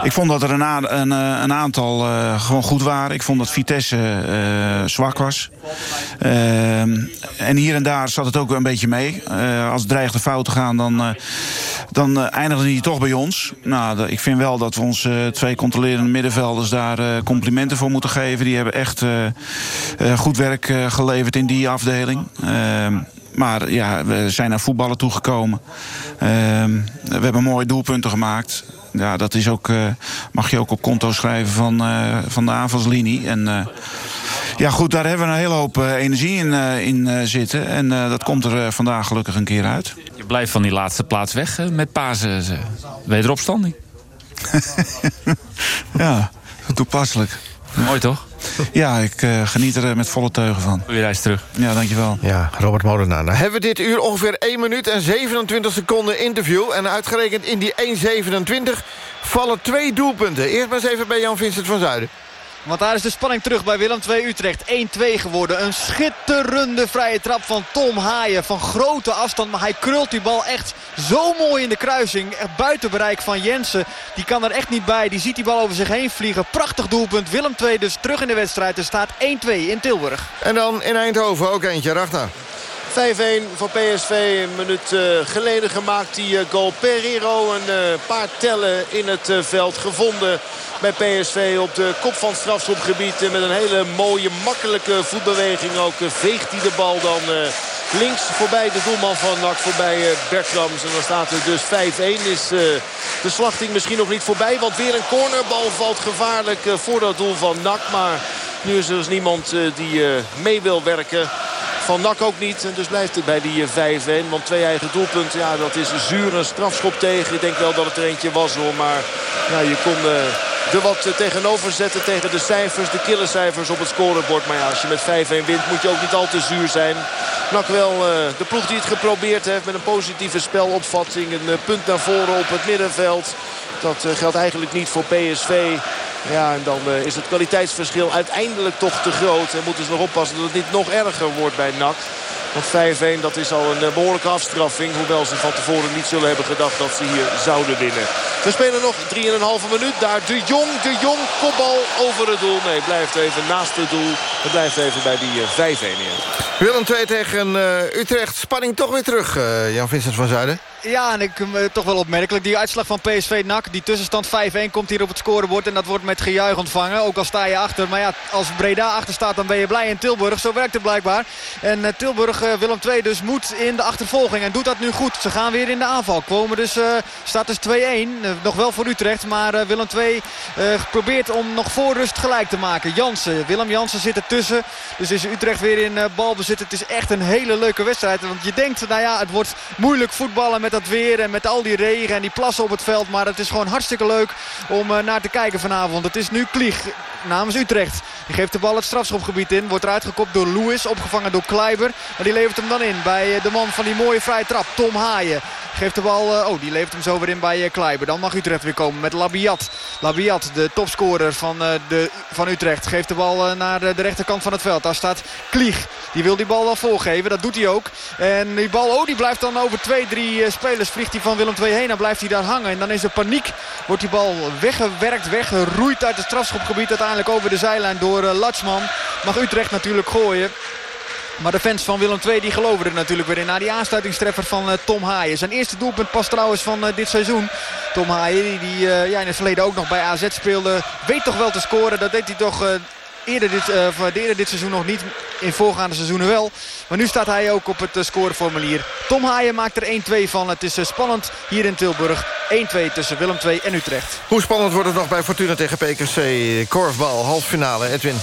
Ik vond dat er een, een, een aantal uh, gewoon goed waren. Ik vond dat Vitesse uh, zwak was. Uh, en hier en daar zat het ook een beetje mee. als het dreigde fout te gaan, dan, dan eindigde hij toch bij ons. Nou, ik vind wel dat we onze twee controlerende middenvelders daar complimenten voor moeten geven. Die hebben echt goed werk geleverd in die afdeling. Ehm, maar ja, we zijn naar voetballen toegekomen. Uh, we hebben mooie doelpunten gemaakt. Ja, dat is ook, uh, mag je ook op konto schrijven van, uh, van de aanvalslinie. En uh, ja, goed, daar hebben we een hele hoop energie in, in zitten. En dat komt er vandaag gelukkig een keer uit. Je blijft van die laatste plaats weg met Pasen. Wederopstanding. ja, toepasselijk. Mooi toch? Ja, ik uh, geniet er met volle teugen van. Goeie reis terug. Ja, dankjewel. Ja, Robert Molenaar. Nou hebben we dit uur ongeveer 1 minuut en 27 seconden interview. En uitgerekend in die 1,27 vallen twee doelpunten. Eerst maar eens even bij Jan Vincent van Zuiden. Want daar is de spanning terug bij Willem II Utrecht. 1-2 geworden. Een schitterende vrije trap van Tom Haaien. Van grote afstand. Maar hij krult die bal echt zo mooi in de kruising. Echt buiten bereik van Jensen. Die kan er echt niet bij. Die ziet die bal over zich heen vliegen. Prachtig doelpunt. Willem II dus terug in de wedstrijd. Er staat 1-2 in Tilburg. En dan in Eindhoven ook eentje. Ragnar. 5-1 voor PSV. Een minuut uh, geleden gemaakt die uh, goal. Pereiro een uh, paar tellen in het veld gevonden bij PSV op de kop van het strafschopgebied. met een hele mooie makkelijke voetbeweging ook veegt hij de bal dan links voorbij de doelman van NAC. Voorbij Bertrams. En dan staat er dus 5-1. Is de slachting misschien nog niet voorbij. Want weer een cornerbal valt gevaarlijk voor dat doel van NAC. Maar nu is er dus niemand die mee wil werken. Van Nak ook niet. En dus blijft het bij die 5-1. Eh, Want twee eigen doelpunten, ja, dat is. Een strafschop tegen. Ik denk wel dat het er eentje was hoor. Maar ja, je kon uh, er wat eh, tegenover zetten tegen de cijfers. De killercijfers op het scorebord. Maar ja, als je met 5-1 wint moet je ook niet al te zuur zijn. Nak uh, de ploeg die het geprobeerd heeft met een positieve spelopvatting. Een punt naar voren op het middenveld. Dat geldt eigenlijk niet voor PSV. Ja, en dan is het kwaliteitsverschil uiteindelijk toch te groot. En moeten ze nog oppassen dat het niet nog erger wordt bij NAC. Want 5-1 dat is al een behoorlijke afstraffing. Hoewel ze van tevoren niet zullen hebben gedacht dat ze hier zouden winnen. We spelen nog 3,5 minuut. Daar de Jong, de Jong, kopbal over het doel. Nee, blijft even naast het doel. Het blijft even bij die uh, 5-1 in. Willem 2 tegen Utrecht. Spanning toch weer terug, Jan-Vincent van Zuiden. Ja, en ik, uh, toch wel opmerkelijk. Die uitslag van PSV NAC, die tussenstand 5-1 komt hier op het scorebord. En dat wordt met gejuich ontvangen. Ook al sta je achter. Maar ja, als Breda achter staat, dan ben je blij in Tilburg. Zo werkt het blijkbaar. En Tilburg, Willem II dus, moet in de achtervolging. En doet dat nu goed. Ze gaan weer in de aanval. Komen dus, staat dus 2-1. nog wel voor Utrecht. Maar Willem II probeert om nog voor rust gelijk te maken. Jansen, Willem Jansen zit ertussen. Dus is Utrecht weer in balbezit. Het is echt een hele leuke wedstrijd. Want je denkt, nou ja, het wordt moeilijk voetballen met dat weer en met al die regen en die plassen op het veld. Maar het is gewoon hartstikke leuk om uh, naar te kijken vanavond. Het is nu Klieg namens Utrecht. Die geeft de bal het strafschopgebied in. Wordt eruit gekopt door Lewis. Opgevangen door Kleiber. En die levert hem dan in bij eh, de man van die mooie vrije trap. Tom Haaien. Geeft de bal... Uh, oh, die levert hem zo weer in bij Kleiber. Dan mag Utrecht weer komen met Labiat. Labiat, de topscorer van, de, van Utrecht. Geeft de bal naar de rechterkant van het veld. Daar staat Klieg. Die wil die bal wel voorgeven. Dat doet hij ook. En die bal, oh, die blijft dan over twee, drie spelers. Vliegt hij van Willem II heen. Dan blijft hij daar hangen. En dan is er paniek. Wordt die bal weggewerkt, weggeroeid uit het strafschopgebied. Uiteindelijk over de zijlijn door Latschman. Mag Utrecht natuurlijk gooien. Maar de fans van Willem II die geloven er natuurlijk weer in. Na die aansluitingstreffer van uh, Tom Haaien. Zijn eerste doelpunt pas trouwens van dit seizoen. Tom Haaien die, ja, in het verleden ook nog bij AZ speelde. Weet toch wel te scoren. Dat deed hij toch eerder dit, eerder dit seizoen nog niet. In voorgaande seizoenen wel. Maar nu staat hij ook op het scoreformulier. Tom Haaien maakt er 1-2 van. Het is spannend hier in Tilburg. 1-2 tussen Willem II en Utrecht. Hoe spannend wordt het nog bij Fortuna tegen PKC? Korfbal, halffinale. Edwin.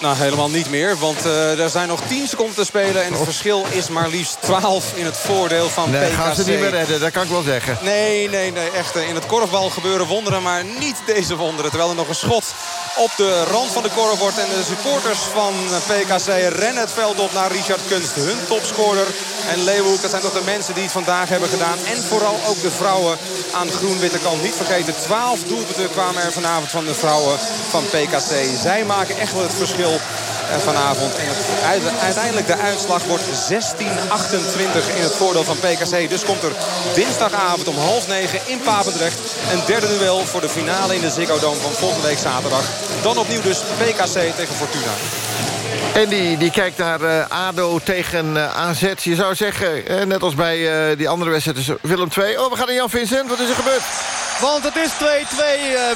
Nou, helemaal niet meer. Want uh, er zijn nog 10 seconden te spelen. En het verschil is maar liefst 12 in het voordeel van nee, PKC. gaan ze niet meer redden, dat kan ik wel zeggen. Nee, nee, nee. Echt, in het korfbal gebeuren wonderen. Maar niet deze wonderen. Terwijl er nog een schot op de rand van de korf wordt. En de supporters van PKC rennen het veld op naar Richard Kunst. Hun topscorer. En Leeuwenhoek, dat zijn toch de mensen die het vandaag hebben gedaan. En vooral ook de vrouwen aan groen-witte kant. Niet vergeten, 12 doelpunten kwamen er vanavond van de vrouwen van PKC. Zij maken echt wel het verschil vanavond. En uiteindelijk de uitslag wordt 16-28 in het voordeel van PKC. Dus komt er dinsdagavond om half negen in Papendrecht een derde duel voor de finale in de Ziggo Dome van volgende week zaterdag. Dan opnieuw dus PKC tegen Fortuna. En die, die kijkt naar uh, ADO tegen uh, AZ. Je zou zeggen, uh, net als bij die andere wedstrijd Willem II. Oh, we gaan naar Jan Vincent. Wat is er gebeurd? Want het is 2-2.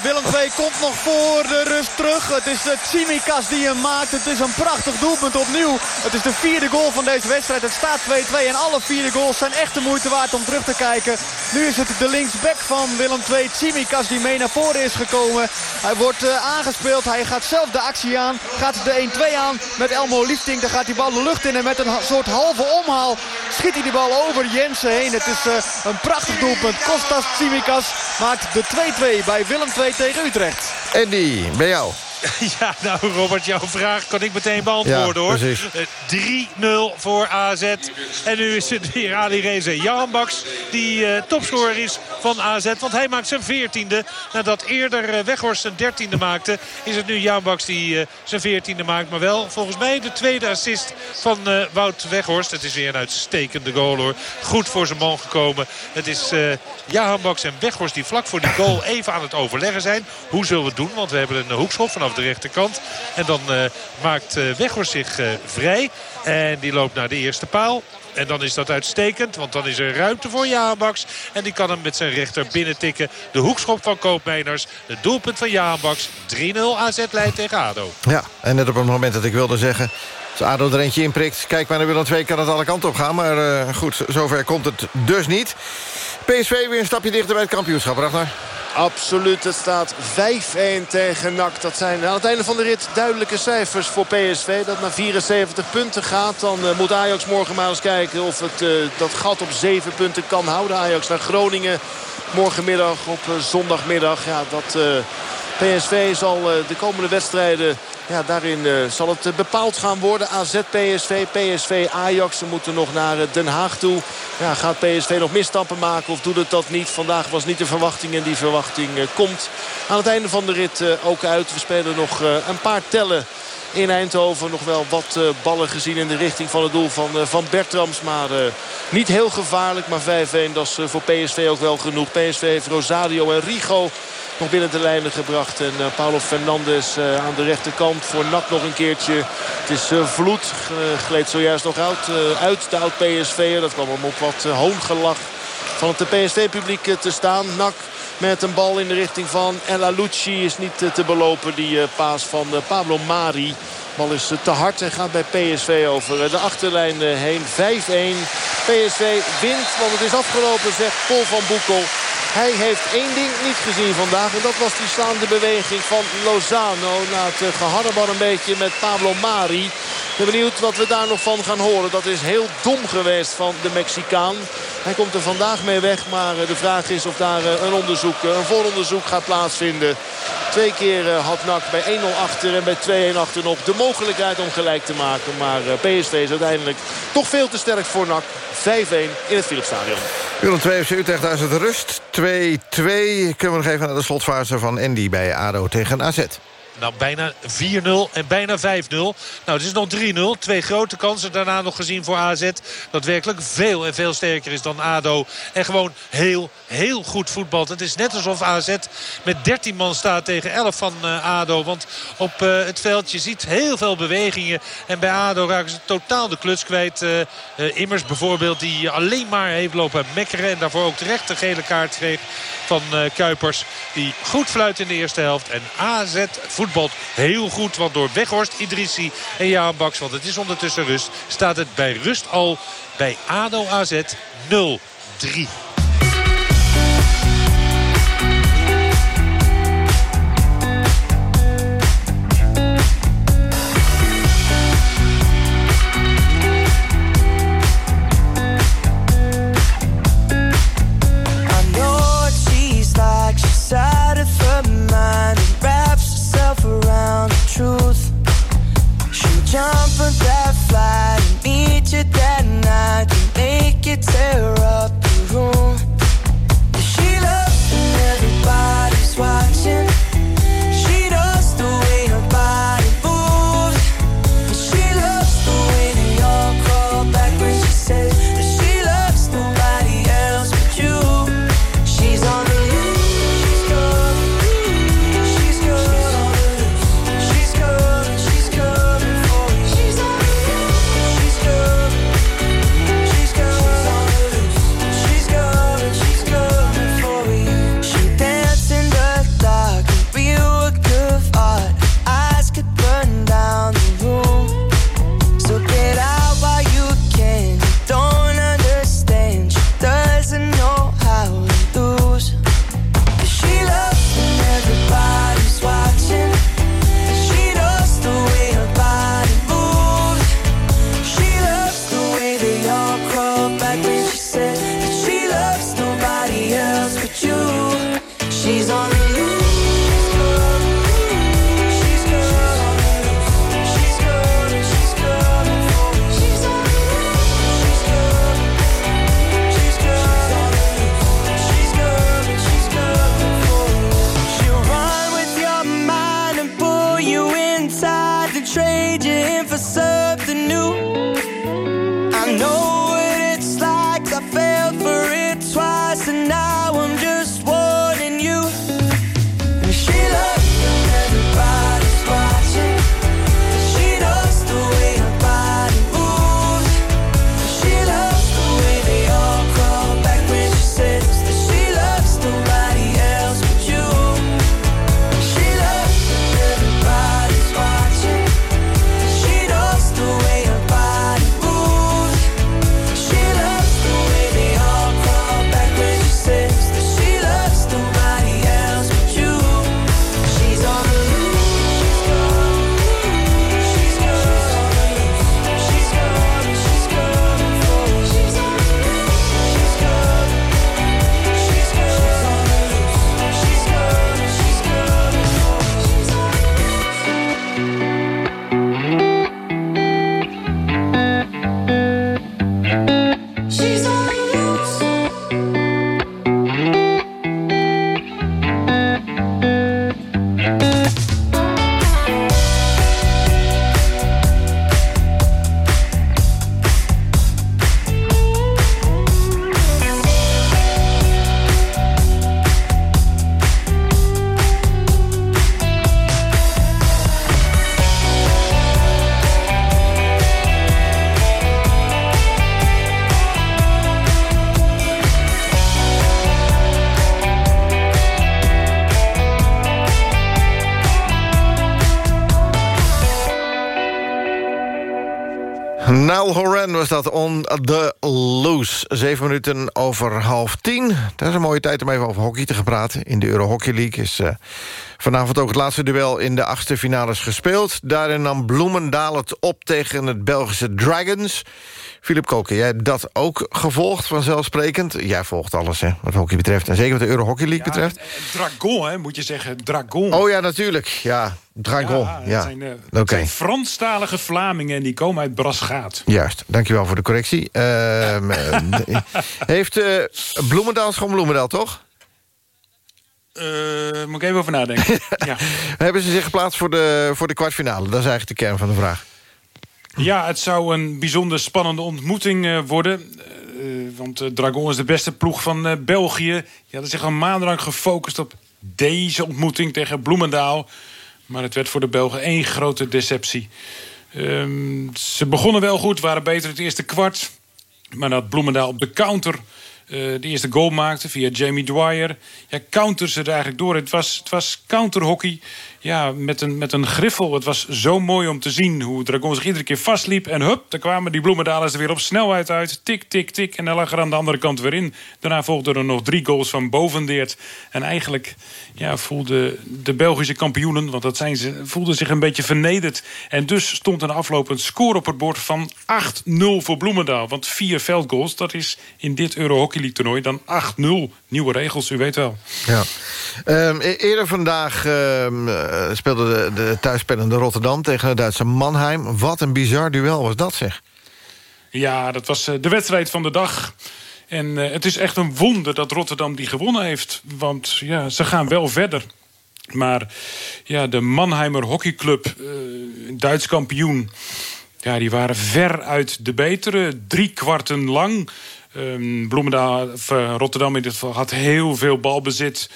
Willem II komt nog voor de rust terug. Het is Tsimikas die hem maakt. Het is een prachtig doelpunt opnieuw. Het is de vierde goal van deze wedstrijd. Het staat 2-2 en alle vierde goals zijn echt de moeite waard om terug te kijken. Nu is het de linksback van Willem II, Tsimikas, die mee naar voren is gekomen. Hij wordt aangespeeld. Hij gaat zelf de actie aan. Gaat de 1-2 aan met Elmo Liefting. Dan gaat die bal de lucht in en met een soort halve omhaal schiet hij die bal over Jensen heen. Het is uh, een prachtig doelpunt. Kostas Tsimikas maakt de 2-2 bij Willem II tegen Utrecht. Die bij jou. Ja, nou Robert, jouw vraag kan ik meteen beantwoorden hoor. precies. Eh, 3-0 voor AZ. En nu is het weer Ali Reza Jahanbaks die eh, topscorer is van AZ. Want hij maakt zijn veertiende. Nadat eerder eh, Weghorst zijn dertiende maakte... is het nu Jahanbaks die eh, zijn veertiende maakt. Maar wel volgens mij de tweede assist van Wout Weghorst. Het is weer een uitstekende goal hoor. Goed voor zijn man gekomen. Het is eh Jahanbaks en Weghorst die vlak voor die goal even aan het overleggen zijn. Hoe zullen we het doen? Want we hebben een hoekschop vanaf de rechterkant. En dan eh, maakt eh, Weghorst zich eh, vrij. En die loopt naar de eerste paal. En dan is dat uitstekend, want dan is er ruimte voor Jahanbaks. En die kan hem met zijn rechter binnentikken. De hoekschop van Koopmeiners. Het doelpunt van Jahanbaks. 3-0 AZ leidt tegen ADO. Ja, en net op het moment dat ik wilde zeggen... als ADO er eentje inprikt, kijk maar naar Willem II... kan het alle kanten op gaan, maar goed, zover komt het dus niet. PSV weer een stapje dichter bij het kampioenschap, Ragnar. Absoluut, het staat 5-1 tegen NAC. Dat zijn aan het einde van de rit duidelijke cijfers voor PSV. Dat naar 74 punten gaat. Dan eh, moet Ajax morgen maar eens kijken of het eh, dat gat op 7 punten kan houden. Ajax naar Groningen morgenmiddag op eh, zondagmiddag. Ja, dat... PSV zal eh, de komende wedstrijden, ja, daarin eh, zal het eh, bepaald gaan worden. AZ, PSV, PSV, Ajax. Ze moeten nog naar Den Haag toe. Ja, gaat PSV nog misstappen maken of doet het dat niet? Vandaag was niet de verwachting en die verwachting komt aan het einde van de rit ook uit. We spelen nog een paar tellen in Eindhoven nog wel wat ballen gezien in de richting van het doel van, van Bertrams. Maar niet heel gevaarlijk. Maar 5-1 dat is voor PSV ook wel genoeg. PSV heeft Rosario en Rigo nog binnen de lijnen gebracht. En uh, Paulo Fernandes uh, aan de rechterkant voor Nat nog een keertje. Het is uh, vloed. Gleed zojuist nog uit, uit de oud-PSV'er. Dat kwam hem op wat hoongelach van het PSV-publiek te staan. Nak met een bal in de richting van El Alucci is niet te belopen. Die paas van Pablo Mari. De bal is te hard en gaat bij PSV over de achterlijn heen. 5-1. PSV wint, want het is afgelopen, zegt Paul van Boekel. Hij heeft één ding niet gezien vandaag. En dat was die slaande beweging van Lozano. Na het geharrebar een beetje met Pablo Mari. Ik ben benieuwd wat we daar nog van gaan horen. Dat is heel dom geweest van de Mexicaan. Hij komt er vandaag mee weg. Maar de vraag is of daar een onderzoek, een vooronderzoek gaat plaatsvinden. Twee keer had NAC bij 1-0 achter en bij 2-1 achterop de mogelijkheid om gelijk te maken. Maar PSV is uiteindelijk toch veel te sterk voor NAC. 5-1 in het Philipsstadion. Willem 2 FC Utrecht uit het rust. 2-2. Kunnen we nog even naar de slotfase van Andy bij ADO tegen AZ. Nou, bijna 4-0 en bijna 5-0. Nou, het is nog 3-0. Twee grote kansen daarna nog gezien voor AZ. Dat werkelijk veel en veel sterker is dan ADO. En gewoon heel, heel goed voetbalt. Het is net alsof AZ met 13 man staat tegen 11 van uh, ADO. Want op uh, het veld, je ziet heel veel bewegingen. En bij ADO raken ze totaal de kluts kwijt. Uh, Immers bijvoorbeeld, die alleen maar heeft lopen mekkeren. En daarvoor ook terecht de gele kaart kreeg van Kuipers. Die goed fluit in de eerste helft. En AZ voetbalt heel goed. Want door Weghorst, Idrissi en Jaan want het is ondertussen rust, staat het bij rust al bij ADO AZ 0-3. Minuten over half tien. Dat is een mooie tijd om even over hockey te gaan praten. In de Euro Hockey League is eh, vanavond ook het laatste duel... in de achtste finales gespeeld. Daarin nam Bloemendaal het op tegen het Belgische Dragons. Philip Koken, jij hebt dat ook gevolgd, vanzelfsprekend. Jij volgt alles, hè, wat hockey betreft. En zeker wat de Euro Hockey League betreft. Dragon, hè, moet je zeggen. Dragon. Oh ja, natuurlijk. Ja, Dragon. Ja, dat zijn, eh, zijn Franstalige Vlamingen en die komen uit Brasgaat. Juist, dankjewel voor de correctie. Ehm, eh, heeft eh, Bloemendaal, is gewoon Bloemendaal, toch? Eh, moet ik even over nadenken. ja. Hebben ze zich geplaatst voor de, voor de kwartfinale? Dat is eigenlijk de kern van de vraag. Ja, het zou een bijzonder spannende ontmoeting eh, worden. Eh, want eh, Dragon is de beste ploeg van België. Die hadden zich al maandenlang gefocust op deze ontmoeting tegen Bloemendaal. Maar het werd voor de Belgen één grote deceptie. Ehm, ze begonnen wel goed, waren beter het eerste kwart. Maar dat Bloemendaal op de counter de eerste goal maakte via Jamie Dwyer. Ja, counters ze er eigenlijk door. Het was, het was counterhockey ja, met, een, met een griffel. Het was zo mooi om te zien hoe Dragon zich iedere keer vastliep. En hup, daar kwamen die Bloemendalers er weer op snelheid uit. Tik, tik, tik. En hij lag er aan de andere kant weer in. Daarna volgden er nog drie goals van Bovendeert. En eigenlijk ja, voelden de Belgische kampioenen... want dat zijn ze, voelden zich een beetje vernederd. En dus stond een afloop een score op het bord van 8-0 voor Bloemendaal. Want vier veldgoals, dat is in dit Euro Hockey League toernooi dan 8-0. Nieuwe regels, u weet wel. Ja. Ehm, e- eerder vandaag ehm, eh, speelde de, de thuisspelende Rotterdam... tegen de Duitse Mannheim. Wat een bizar duel was dat, zeg. Ja, dat was eh, de wedstrijd van de dag. En eh, het is echt een wonder dat Rotterdam die gewonnen heeft. Want ja, ze gaan wel verder. Maar ja, de Mannheimer Hockeyclub, eh, Duits kampioen... Ja, die waren ver uit de betere. Drie kwarten lang. Ehm, Bloemendaal, eh, Rotterdam in dit geval had heel veel balbezit.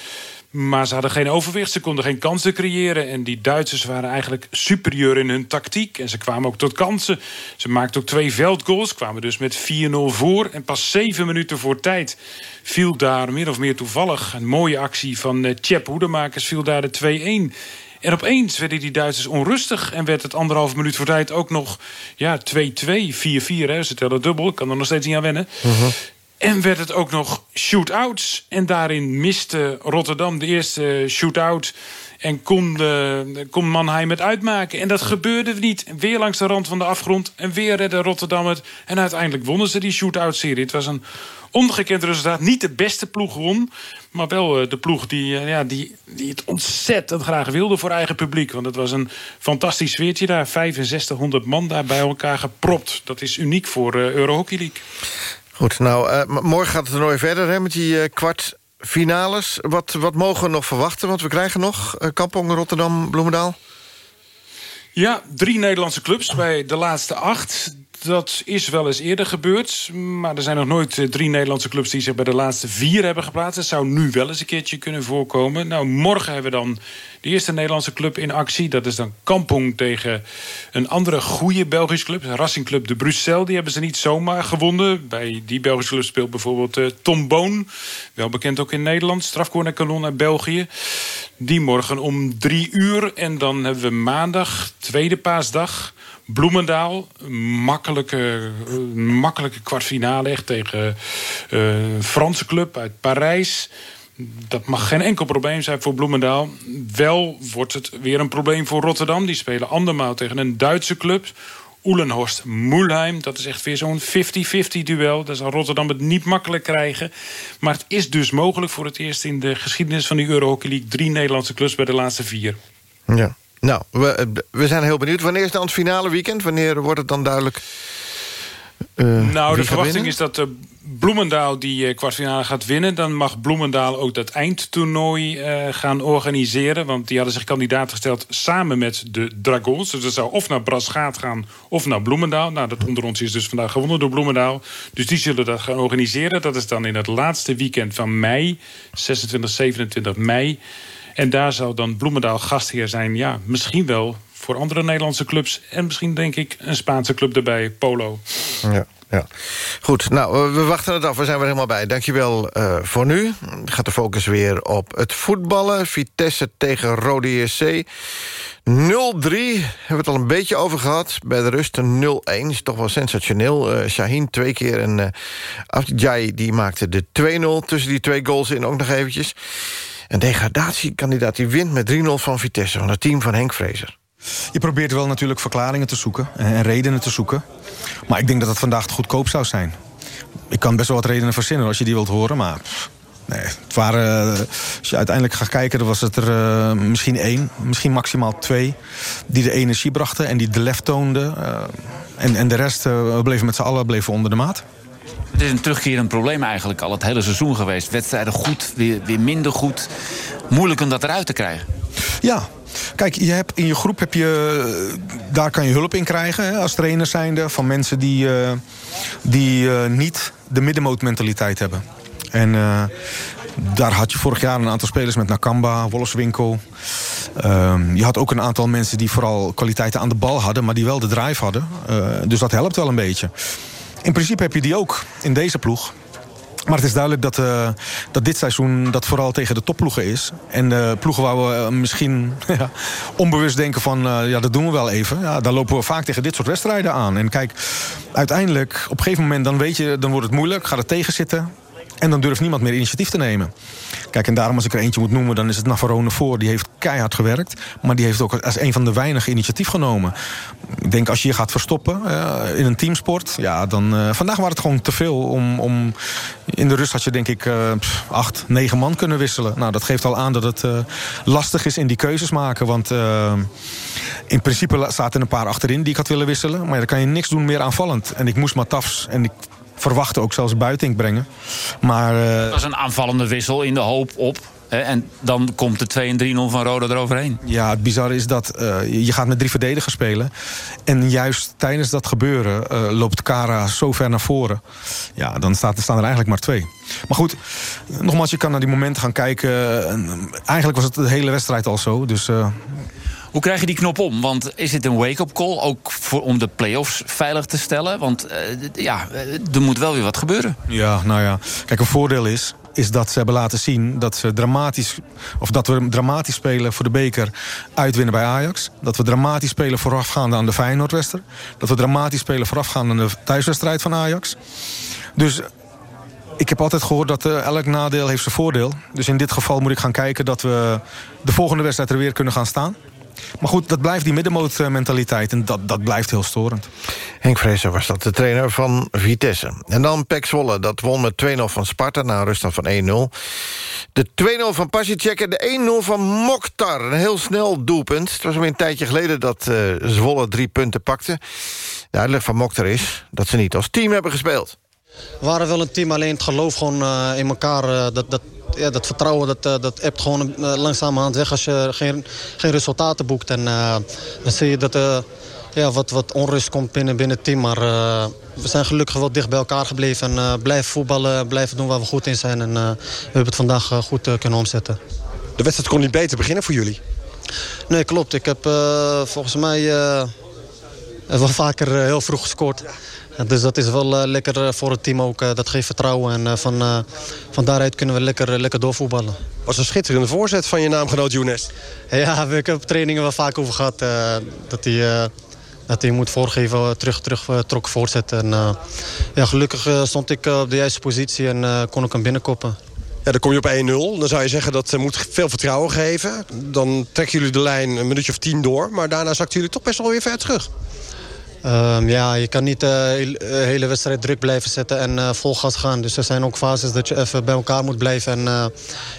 Maar ze hadden geen overwicht, ze konden geen kansen creëren. En die Duitsers waren eigenlijk superieur in hun tactiek. En ze kwamen ook tot kansen. Ze maakten ook twee veldgoals, kwamen dus met 4-0 voor. En pas zeven minuten voor tijd viel daar min of meer toevallig... een mooie actie van uh, Tjep Hoedemakers, viel daar de 2-1... En opeens werden die Duitsers onrustig en werd het anderhalve minuut voor tijd ook nog ja, 2-2, 4-4. hè, Ze tellen dubbel, ik kan er nog steeds niet aan wennen. En werd het ook nog shootouts. En daarin miste Rotterdam de eerste shootout. En kon, de, kon Mannheim het uitmaken. En dat gebeurde niet. Weer langs de rand van de afgrond. En weer redde Rotterdam het. En uiteindelijk wonnen ze die shootout-serie. Het was een ongekend resultaat. Niet de beste ploeg won. Maar wel eh, de ploeg die, eh, ja, die, die het ontzettend graag wilde voor eigen publiek. Want het was een fantastisch sfeertje daar. 6500 man daar bij elkaar gepropt. Dat is uniek voor uh, Euro Hockey League. Goed, nou, uh, morgen gaat het toernooi verder hè, met die uh, kwartfinales. Wat, wat mogen we nog verwachten? Want we krijgen nog uh, Kampong, Rotterdam, Bloemendaal. Ja, drie Nederlandse clubs bij de laatste acht. Dat is wel eens eerder gebeurd. Maar er zijn nog nooit eh, drie Nederlandse clubs die zich bij de laatste vier hebben geplaatst. Dat zou nu wel eens een keertje kunnen voorkomen. Nou, morgen hebben we dan de eerste Nederlandse club in actie. Dat is dan Kampong tegen een andere goede Belgische club. Racing Club de Bruxelles. Die hebben ze niet zomaar gewonnen. Bij die Belgische club speelt bijvoorbeeld uh, Tom Boon. Wel bekend ook in Nederland. Strafcornerkanon uit België. Die morgen om drie uur. En dan hebben we maandag, tweede paasdag... Bloemendaal, makkelijke, makkelijke kwartfinale echt tegen een Franse club uit Parijs. Dat mag geen enkel probleem zijn voor Bloemendaal. Wel wordt het weer een probleem voor Rotterdam. Die spelen andermaal tegen een Duitse club. Oelenhorst Mulheim. Dat is echt weer zo'n 50-50 duel. Daar zal Rotterdam het niet makkelijk krijgen. Maar het is dus mogelijk voor het eerst in de geschiedenis van de Euro Hockey League... drie Nederlandse clubs bij de laatste vier. Ja. Nou, we, we zijn heel benieuwd. Wanneer is dan het finale weekend? Wanneer wordt het dan duidelijk... Uh, nou, de verwachting is dat uh, Bloemendaal die uh, kwartfinale gaat winnen. Dan mag Bloemendaal ook dat eindtoernooi gaan organiseren. Want die hadden zich kandidaat gesteld samen met de Dragons. Dus dat zou of naar Brasgaat gaan of naar Bloemendaal. Nou, dat onder ons is dus vandaag gewonnen door Bloemendaal. Dus die zullen dat gaan organiseren. Dat is dan in het laatste weekend van mei. 26, 27 mei. En daar zou dan Bloemendaal gastheer zijn. Ja, misschien wel voor andere Nederlandse clubs. En misschien denk ik een Spaanse club erbij, Polo. Ja. Ja. Goed, nou, we wachten het af. We zijn er helemaal bij. Dankjewel uh, voor nu. Gaat de focus weer op het voetballen. Vitesse tegen Rode JC. 0-3 hebben we het al een beetje over gehad. Bij de rust een 0-1. Is toch wel sensationeel. Uh, Shaheen twee keer en uh, Afdjai die maakte de 2-0 tussen die twee goals in ook nog eventjes. Een degradatiekandidaat die wint met 3-0 van Vitesse... van het team van Henk Vrezer. Je probeert wel natuurlijk verklaringen te zoeken en redenen te zoeken. Maar ik denk dat het vandaag goedkoop zou zijn. Ik kan best wel wat redenen verzinnen als je die wilt horen, maar... Nee, het waren, als je uiteindelijk gaat kijken, was het er uh, misschien één, misschien maximaal twee... die de energie brachten en die de lef toonden. En, en de rest uh, bleven met z'n allen bleven onder de maat. Het is een terugkerend probleem eigenlijk al het hele seizoen geweest. Wedstrijden goed, weer, weer minder goed. Moeilijk om dat eruit te krijgen. Ja, Kijk, je hebt, in je groep heb je, daar kan je hulp in krijgen hè, als trainer zijnde. Van mensen die, uh, die uh, niet de middenmootmentaliteit hebben. En daar had je vorig jaar een aantal spelers met Nakamba, Wolfswinkel. Um, je had ook een aantal mensen die vooral kwaliteiten aan de bal hadden... maar die wel de drive hadden. dus dat helpt wel een beetje. In principe heb je die ook in deze ploeg. Maar het is duidelijk dat, uh, dat dit seizoen dat vooral tegen de topploegen is. En de ploegen waar we uh, misschien ja, onbewust denken van... Uh, ja, dat doen we wel even. Ja, daar lopen we vaak tegen dit soort wedstrijden aan. En kijk, uiteindelijk, op een gegeven moment dan weet je... dan wordt het moeilijk, gaat het tegenzitten. En dan durft niemand meer initiatief te nemen. Kijk, en daarom als ik er eentje moet noemen... dan is het Navarone voor. Die heeft keihard gewerkt. Maar die heeft ook als een van de weinigen initiatief genomen. Ik denk als je je gaat verstoppen uh, in een teamsport... ja, dan... Uh, vandaag was het gewoon te veel om... om in de rust had je denk ik uh, acht, negen man kunnen wisselen. Nou, dat geeft al aan dat het lastig is in die keuzes maken. Want in principe zaten een paar achterin die ik had willen wisselen. Maar dan kan je niks doen meer aanvallend. En ik moest Matafs en ik verwachten ook zelfs buiting brengen. Maar, uh... Dat was een aanvallende wissel in de hoop op hè, en dan komt de 2 en 3-0 van Roda eroverheen. Ja, het bizarre is dat uh, je gaat met drie verdedigers spelen. En juist tijdens dat gebeuren uh, loopt Kara zo ver naar voren. Ja, dan staat, staan er eigenlijk maar twee. Maar goed, nogmaals, je kan naar die momenten gaan kijken. Eigenlijk was het de hele wedstrijd al zo. Dus hoe krijg je die knop om? Want is het een wake-up call ook voor, om de play-offs veilig te stellen? Want uh, ja, er moet wel weer wat gebeuren. Ja, nou ja. Kijk, een voordeel is is dat ze hebben laten zien dat, ze dramatisch, of dat we dramatisch spelen voor de beker uitwinnen bij Ajax. Dat we dramatisch spelen voorafgaande aan de Feyenoordwester. Dat we dramatisch spelen voorafgaande aan de thuiswedstrijd van Ajax. Dus ik heb altijd gehoord dat uh, elk nadeel heeft zijn voordeel. Dus in dit geval moet ik gaan kijken dat we de volgende wedstrijd er weer kunnen gaan staan. Maar goed, dat blijft die middenmootmentaliteit en dat, dat blijft heel storend. Henk Vrezer was dat, de trainer van Vitesse. En dan Pek Zwolle, dat won met 2-0 van Sparta... na een ruststand van 1-0. De 2-0 van Pasicek en de 1-0 van Mokhtar. Een heel snel doelpunt. Het was alweer een tijdje geleden dat uh, Zwolle drie punten pakte. De uitleg van Mokhtar is dat ze niet als team hebben gespeeld. We waren wel een team, alleen het geloof gewoon uh, in elkaar... Uh, dat, dat, ja, dat vertrouwen dat, uh, dat ebt gewoon uh, langzamerhand weg als je geen, geen resultaten boekt. En uh, dan zie je dat ja, wat, wat onrust komt binnen, binnen het team. Maar eh, we zijn gelukkig wel dicht bij elkaar gebleven. En blijven voetballen, blijven doen waar we goed in zijn. En we hebben het vandaag goed kunnen omzetten. De wedstrijd kon niet beter beginnen voor jullie? Nee, klopt. Ik heb volgens mij wel vaker heel vroeg gescoord. Dus dat is wel lekker voor het team ook. dat geeft vertrouwen. En van, van daaruit kunnen we lekker, lekker doorvoetballen. was een schitterende voorzet van je naamgenoot Younes. Ja, ik heb trainingen wel vaak over gehad. dat hij dat hij moet voorgeven, terug, terug trok voortzetten. En, uh, ja, gelukkig uh, stond ik op de juiste positie en kon ik hem binnenkoppen. Ja, dan kom je op 1-0. Dan zou je zeggen dat moet veel vertrouwen geven. Dan trekken jullie de lijn een minuutje of tien door. Maar daarna zakten jullie toch best wel weer ver terug. Um, ja, je kan niet de hele wedstrijd druk blijven zetten en uh, vol gas gaan. Dus er zijn ook fases dat je even bij elkaar moet blijven en uh,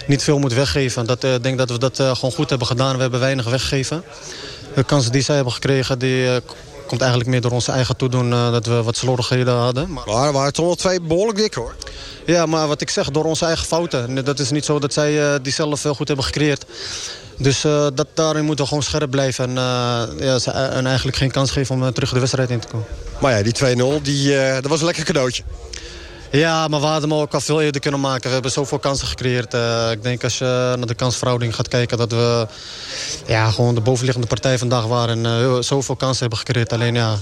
niet veel moet weggeven. Dat, ik denk dat we dat gewoon goed hebben gedaan. We hebben weinig weggegeven de kansen die zij hebben gekregen... die komt eigenlijk meer door onze eigen toedoen... Dat we wat slordigheden hadden. Maar er waren toch wel twee behoorlijk dik, hoor. Ja, maar wat ik zeg, door onze eigen fouten. Dat is niet zo dat zij die zelf heel goed hebben gecreëerd. Dus uh, dat, daarin moeten we gewoon scherp blijven. En, uh, ja, ze, en eigenlijk geen kans geven om terug de wedstrijd in te komen. Maar ja, die 2-0, die, dat was een lekker cadeautje. Ja, maar we hadden hem ook al veel eerder kunnen maken. We hebben zoveel kansen gecreëerd. Ik denk als je naar de kansverhouding gaat kijken... dat we ja, gewoon de bovenliggende partij vandaag waren... en zoveel kansen hebben gecreëerd. Alleen ja,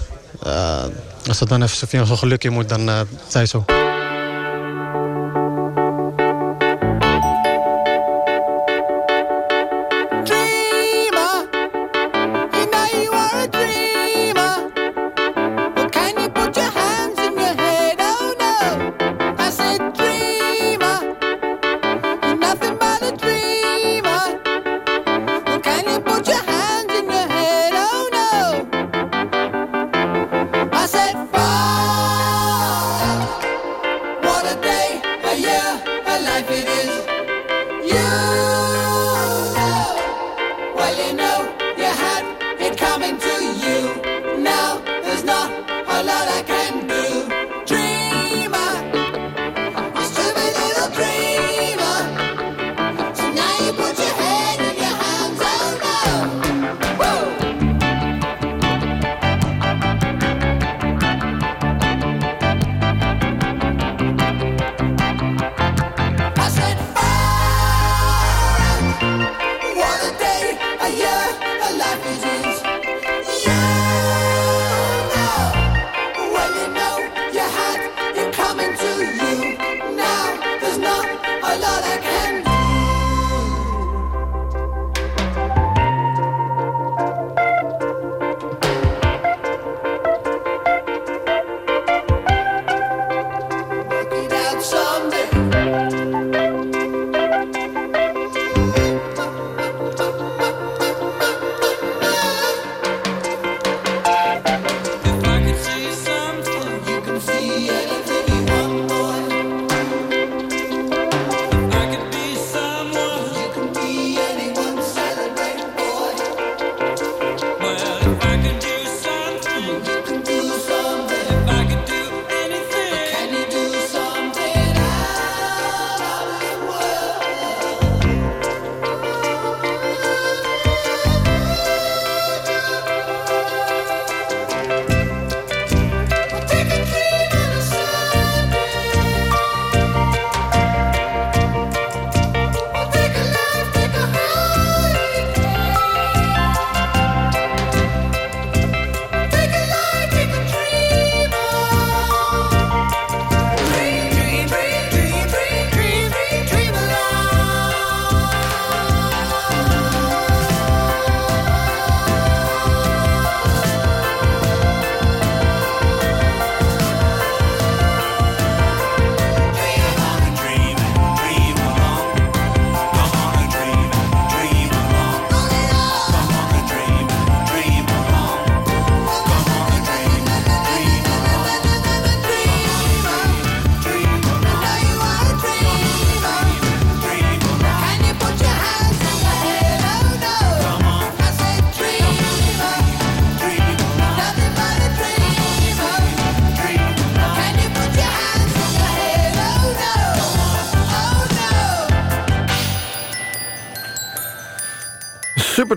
als het dan even zo'n geluk in moet, dan uh, zij zo.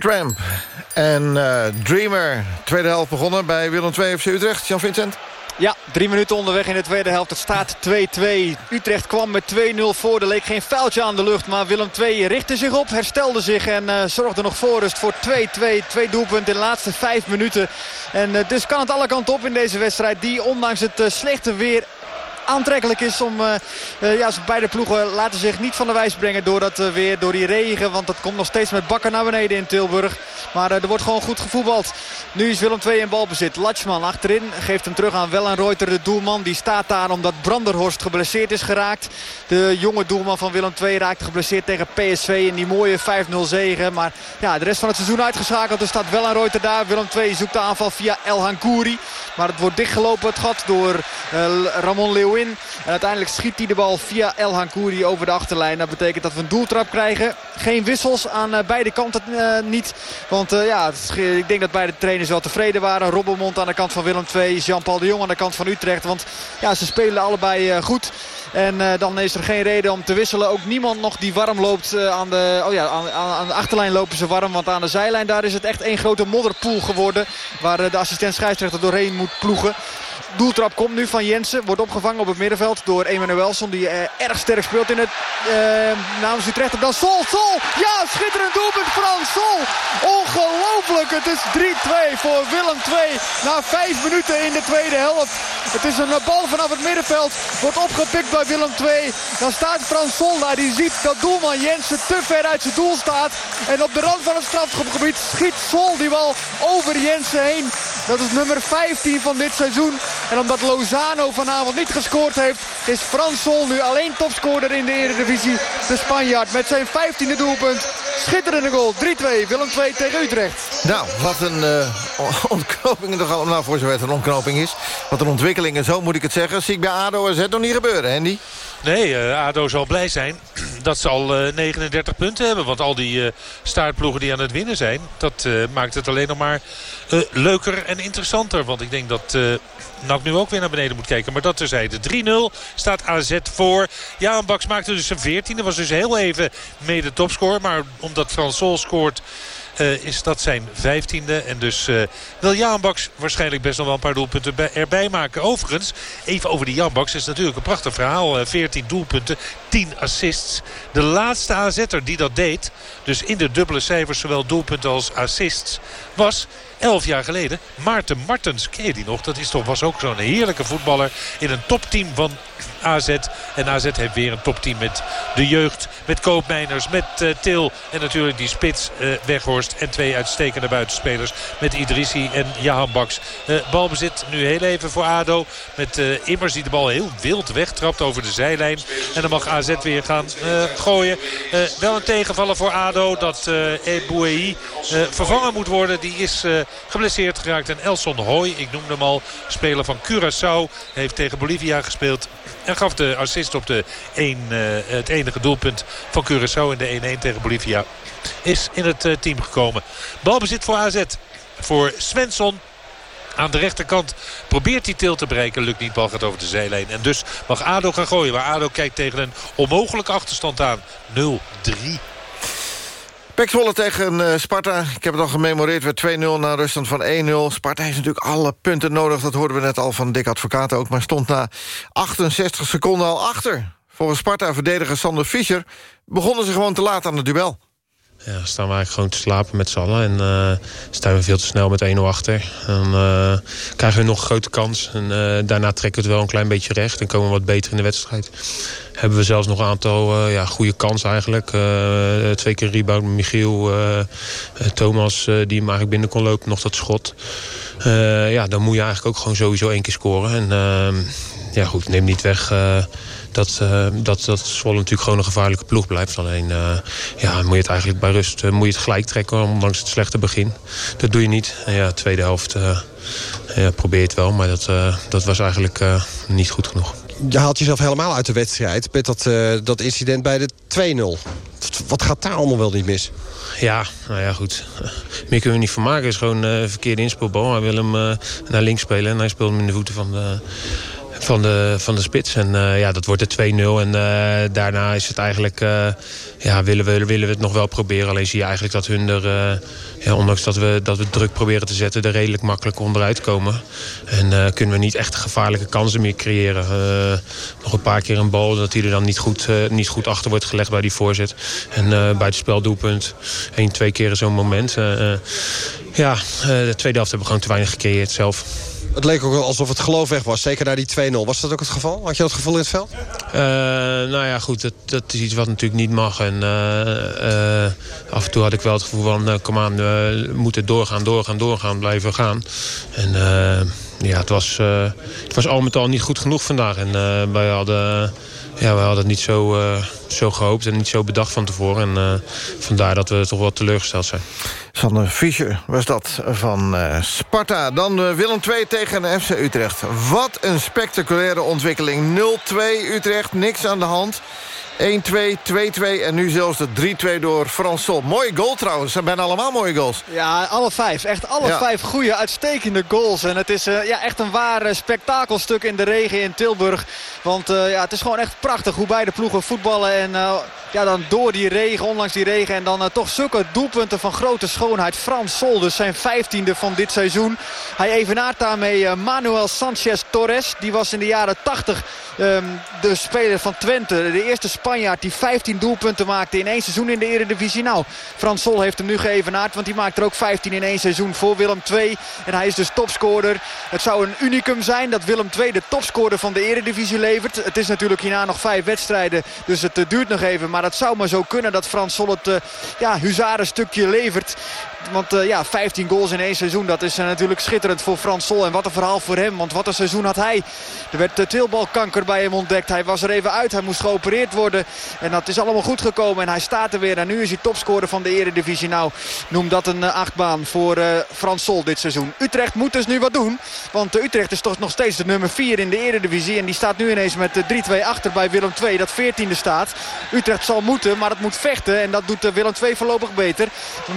Supertramp En eh, Dreamer, tweede helft begonnen bij Willem II FC Utrecht. Jan-Vincent? Ja, drie minuten onderweg in de tweede helft. Het staat 2-2. Utrecht kwam met 2-0 voor. Er leek geen vuiltje aan de lucht. Maar Willem II richtte zich op, herstelde zich en uh, zorgde nog voor rust voor 2-2. Twee doelpunten in de laatste vijf minuten. En uh, dus kan het alle kanten op in deze wedstrijd. Die ondanks het slechte weer aantrekkelijk is om... Uh, uh, ja, beide ploegen laten zich niet van de wijs brengen door dat uh, weer, door die regen. Want dat komt nog steeds met bakken naar beneden in Tilburg. Maar er wordt gewoon goed gevoetbald. Nu is Willem II in balbezit. Latschman achterin geeft hem terug aan Wellenreuter, de doelman. Die staat daar omdat Branderhorst geblesseerd is geraakt. De jonge doelman van Willem II raakte geblesseerd tegen PSV in die mooie 5-0 zegen. Maar ja, de rest van het seizoen uitgeschakeld. Er staat Wellenreuter daar. Willem II zoekt de aanval via El Hankouri. Maar het wordt dichtgelopen het gat door Ramon Leeuwen. En uiteindelijk schiet hij de bal via El Hankouri over de achterlijn. Dat betekent dat we een doeltrap krijgen. Geen wissels aan uh, beide kanten uh, niet. Want uh, ja, ik denk dat beide trainers wel tevreden waren. Robbermond aan de kant van Willem II. Jean-Paul de Jong aan de kant van Utrecht. Want ja, ze spelen allebei goed. En dan is er geen reden om te wisselen. Ook niemand nog die warm loopt aan de... Oh ja, aan, aan, de achterlijn lopen ze warm. Want aan de zijlijn daar is het echt één grote modderpoel geworden. Waar de assistent scheidsrechter doorheen moet ploegen. Doeltrap komt nu van Jensen. Wordt opgevangen op het middenveld door Emanuelson. Die erg sterk speelt in het namens Utrecht. Dan Sol, Sol. Ja, schitterend doelpunt Frans Sol. Ongelooflijk. Het is 3-2 voor Willem 2. Na vijf minuten in de tweede helft. Het is een bal vanaf het middenveld. Wordt opgepikt bij Willem 2. Dan staat Frans Sol daar. Die ziet dat doelman Jensen te ver uit zijn doel staat. En op de rand van het strafschopgebied schiet Sol die bal over Jensen heen. Dat is nummer 15 van dit seizoen. En omdat Lozano vanavond niet gescoord heeft... is Frans Sol nu alleen topscorer in de Eredivisie. De Spanjaard met zijn 15e doelpunt. Schitterende goal. 3-2. Willem 2 tegen Utrecht. Nou, wat een uh, ontknoping toch allemaal voor zover het een ontknoping is. Wat een ontwikkeling en zo moet ik het zeggen. Zie ik bij ADO AZ nog niet gebeuren, Andy? Nee, uh, ADO zal blij zijn dat ze al uh, 39 punten hebben. Want al die uh, staartploegen die aan het winnen zijn... dat maakt het alleen nog maar leuker en interessanter. Want ik denk dat NAC nu ook weer naar beneden moet kijken. Maar dat terzijde. 3-0 staat AZ voor. Jaan Baks maakte dus zijn 14e. Was dus heel even mede topscore. Maar omdat Frans Sol scoort... Uh, is dat zijn vijftiende. En dus uh, wil Jaan Baks waarschijnlijk best nog wel een paar doelpunten bij, erbij maken. Overigens, even over die Jan Baks. is natuurlijk een prachtig verhaal. Uh, 14 doelpunten, 10 assists. De laatste AZ'er die dat deed, dus in de dubbele cijfers zowel doelpunten als assists, was... 11 jaar geleden. Maarten Martens, ken je die nog? Dat is toch, was ook zo'n heerlijke voetballer in een topteam van AZ. En AZ heeft weer een topteam met de jeugd. Met Koopmeiners, met uh, Til en natuurlijk die spits uh, Weghorst. En twee uitstekende buitenspelers met Idrissi en Jahan Baks. Uh, balbezit nu heel even voor ADO. Met Immers die de bal heel wild wegtrapt over de zijlijn. En dan mag AZ weer gaan gooien. wel een tegenvaller voor ADO dat Ebouei vervangen moet worden. Die is geblesseerd geraakt. En Elson Hoy, ik noemde hem al, speler van Curaçao. Heeft tegen Bolivia gespeeld. En gaf de assist op de een, uh, het enige doelpunt van Curaçao in de 1-1 tegen Bolivia. Is in het uh, team gekomen. Balbezit voor AZ. Voor Svensson. Aan de rechterkant probeert hij til te bereiken. Lukt niet, bal gaat over de zijlijn. En dus mag ADO gaan gooien. Waar ADO kijkt tegen een onmogelijke achterstand aan. 0-3. Pek tegen uh, Sparta. Ik heb het al gememoreerd. Werd 2-0 na ruststand van 1-0. Sparta heeft natuurlijk alle punten nodig. Dat hoorden we net al van Dick Advocaat ook. Maar stond na 68 seconden al achter. Volgens Sparta-verdediger Sander Fischer... begonnen ze gewoon te laat aan het duel. Ja, staan we eigenlijk gewoon te slapen met z'n allen. En uh, staan we veel te snel met 1-0 achter. Dan uh, krijgen we nog een grote kans. En uh, daarna trekken we het wel een klein beetje recht. En komen we wat beter in de wedstrijd. Hebben we zelfs nog een aantal ja, goede kansen eigenlijk. twee keer rebound met Michiel. Thomas die hem eigenlijk binnen kon lopen. Nog dat schot. ja, dan moet je eigenlijk ook gewoon sowieso één keer scoren. En ja goed, neem niet weg dat, uh, dat, dat Zwolle natuurlijk gewoon een gevaarlijke ploeg blijft. Alleen uh, ja, moet je het eigenlijk bij rust uh, moet je het gelijk trekken, ondanks het slechte begin. Dat doe je niet. En ja, tweede helft ja, probeer je het wel, maar dat, dat was eigenlijk niet goed genoeg. Je haalt jezelf helemaal uit de wedstrijd met dat, dat incident bij de 2-0. Wat gaat daar allemaal wel niet mis? Ja, nou ja, goed. Meer kunnen we niet van maken. Het is gewoon een verkeerde inspeelbal. Hij wil hem naar links spelen en hij speelt hem in de voeten van de van, de, van de spits. En eh, ja, dat wordt de 2-0. En eh, daarna is het eigenlijk... eh, ja, willen we, willen we het nog wel proberen. Alleen zie je eigenlijk dat hun er... ondanks dat we, dat we druk proberen te zetten... er redelijk makkelijk onderuit komen. En kunnen we niet echt gevaarlijke kansen meer creëren. Nog een paar keer een bal dat hij er dan niet goed, niet goed achter wordt gelegd bij die voorzet. En eh bij het speldoelpunt één, twee keer zo'n moment. Ja, de tweede helft hebben we gewoon te weinig gecreëerd zelf. Het leek ook alsof het geloof weg was, zeker na die 2-0. Was dat ook het geval? Had je dat gevoel in het veld? Eh, nou ja, goed, dat, is iets wat natuurlijk niet mag. En eh, eh, af en toe had ik wel het gevoel van, kom aan, we moeten doorgaan, doorgaan, doorgaan, blijven gaan. En ja, het was, het was al met al niet goed genoeg vandaag. En wij hadden... Ja, we hadden het niet zo, eh, zo gehoopt en niet zo bedacht van tevoren. En eh, vandaar dat we toch wel teleurgesteld zijn. Sander Fischer was dat van eh, Sparta. Dan Willem II tegen FC Utrecht. Wat een spectaculaire ontwikkeling. 0-2 Utrecht, niks aan de hand. 1-2, 2-2 en nu zelfs de 3-2 door Frans Sol. Mooie goal trouwens, zijn bijna allemaal mooie goals. Ja, alle vijf. Echt alle Ja. vijf goede, uitstekende goals. En het is eh, ja, echt een ware spektakelstuk in de regen in Tilburg. Want eh, ja, het is gewoon echt prachtig hoe beide ploegen voetballen. En eh, ja, dan door die regen, ondanks die regen. En dan eh, toch zulke doelpunten van grote schoonheid. Frans Sol, dus zijn vijftiende van dit seizoen. Hij evenaart daarmee eh, Manuel Sanchez Torres. Die was in de jaren 80 ehm, de speler van Twente. De eerste Spanjaard die 15 doelpunten maakte in één seizoen in de Eredivisie. Nou, Frans Sol heeft hem nu geëvenaard. Want die maakt er ook 15 in één seizoen voor Willem II. En hij is dus topscorer. Het zou een unicum zijn dat Willem II de topscorer van de Eredivisie levert. Het is natuurlijk hierna nog vijf wedstrijden. Dus het eh, duurt nog even. Maar het zou maar zo kunnen dat Frans Sol het uh, ja, huzarenstukje levert. Want uh, ja, 15 goals in één seizoen, dat is uh, natuurlijk schitterend voor Frans Sol. En wat een verhaal voor hem, want wat een seizoen had hij. Er werd uh, teelbalkanker bij hem ontdekt. Hij was er even uit, hij moest geopereerd worden. En dat is allemaal goed gekomen en hij staat er weer. En nu is hij topscorer van de eredivisie. Nou, noem dat een achtbaan voor Frans Sol dit seizoen. Utrecht moet dus nu wat doen. Want Utrecht is toch nog steeds de nummer 4 in de eredivisie. En die staat nu ineens met 3-2 achter bij Willem II, dat 14e staat. Utrecht zal moeten, maar het moet vechten. En dat doet Willem II voorlopig beter.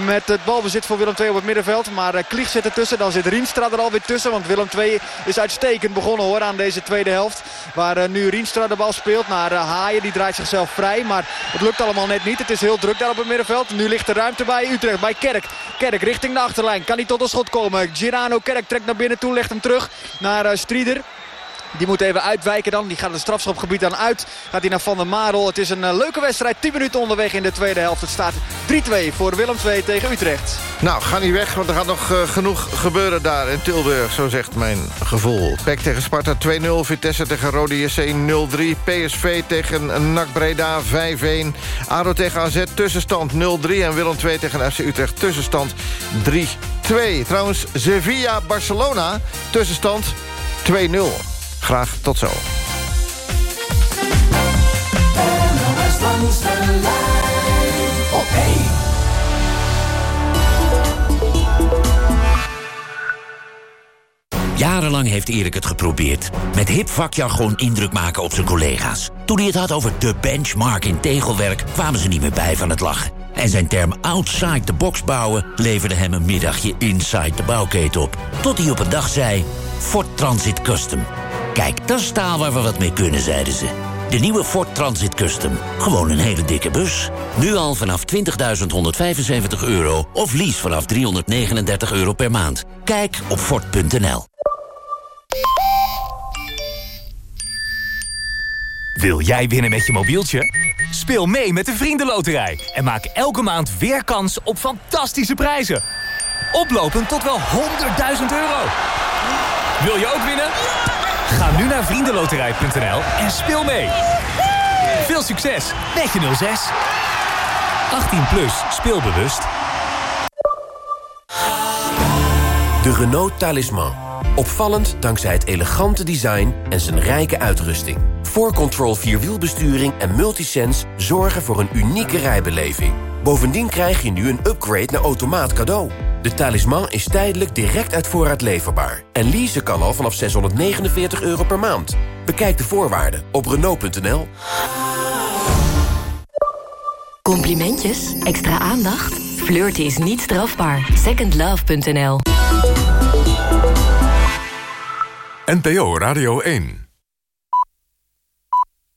Met het balbezit voor Willem II op het middenveld. Maar uh, Klieg zit ertussen. Dan zit Rienstra er alweer tussen. Want Willem II is uitstekend begonnen hoor aan deze tweede helft. Waar uh, nu Rienstra de bal speelt naar uh, Haaien. Die draait zichzelf vrij. Maar het lukt allemaal net niet. Het is heel druk daar op het middenveld. Nu ligt er ruimte bij Utrecht. Bij Kerk. Kerk richting de achterlijn. Kan niet tot een schot komen. Girano Kerk trekt naar binnen toe. Legt hem terug naar Strieder. Die moet even uitwijken dan. Die gaat het strafschopgebied dan uit. Gaat hij naar Van der Marel. Het is een uh, leuke wedstrijd. 10 minuten onderweg in de tweede helft. Het staat 3-2 voor Willem II tegen Utrecht. Nou, ga niet weg, want er gaat nog uh, genoeg gebeuren daar in Tilburg. Zo zegt mijn gevoel. PEC tegen Sparta 2-0. Vitesse tegen Rode JC 0-3. PSV tegen NAC Breda 5-1. ADO tegen AZ tussenstand 0-3. En Willem II tegen FC Utrecht tussenstand 3-2. Trouwens, Sevilla-Barcelona tussenstand 2-0. Graag tot zo. Jarenlang heeft Erik het geprobeerd. Met hip vakjargon indruk maken op zijn collega's. Toen hij het had over de benchmark in tegelwerk... kwamen ze niet meer bij van het lachen. En zijn term outside the box bouwen... leverde hem een middagje inside de bouwketen op. Tot hij op een dag zei... Ford Transit Custom. Kijk, dat staal waar we wat mee kunnen, zeiden ze. De nieuwe Ford Transit Custom. Gewoon een hele dikke bus. Nu al vanaf 20.175 euro of lease vanaf 339 euro per maand. Kijk op Ford.nl. Wil jij winnen met je mobieltje? Speel mee met de Vriendenloterij en maak elke maand weer kans op fantastische prijzen. Oplopend tot wel 100.000 euro. Wil je ook winnen? Ga nu naar vriendenloterij.nl en speel mee. Veel succes met je 06. 18 plus, speelbewust. De Renault Talisman. Opvallend dankzij het elegante design en zijn rijke uitrusting. 4Control Vierwielbesturing en Multisense zorgen voor een unieke rijbeleving. Bovendien krijg je nu een upgrade naar automaat cadeau. De talisman is tijdelijk direct uit voorraad leverbaar. En leasen kan al vanaf 649 euro per maand. Bekijk de voorwaarden op Renault.nl. Complimentjes? Extra aandacht? Flirten is niet strafbaar. Secondlove.nl NPO Radio 1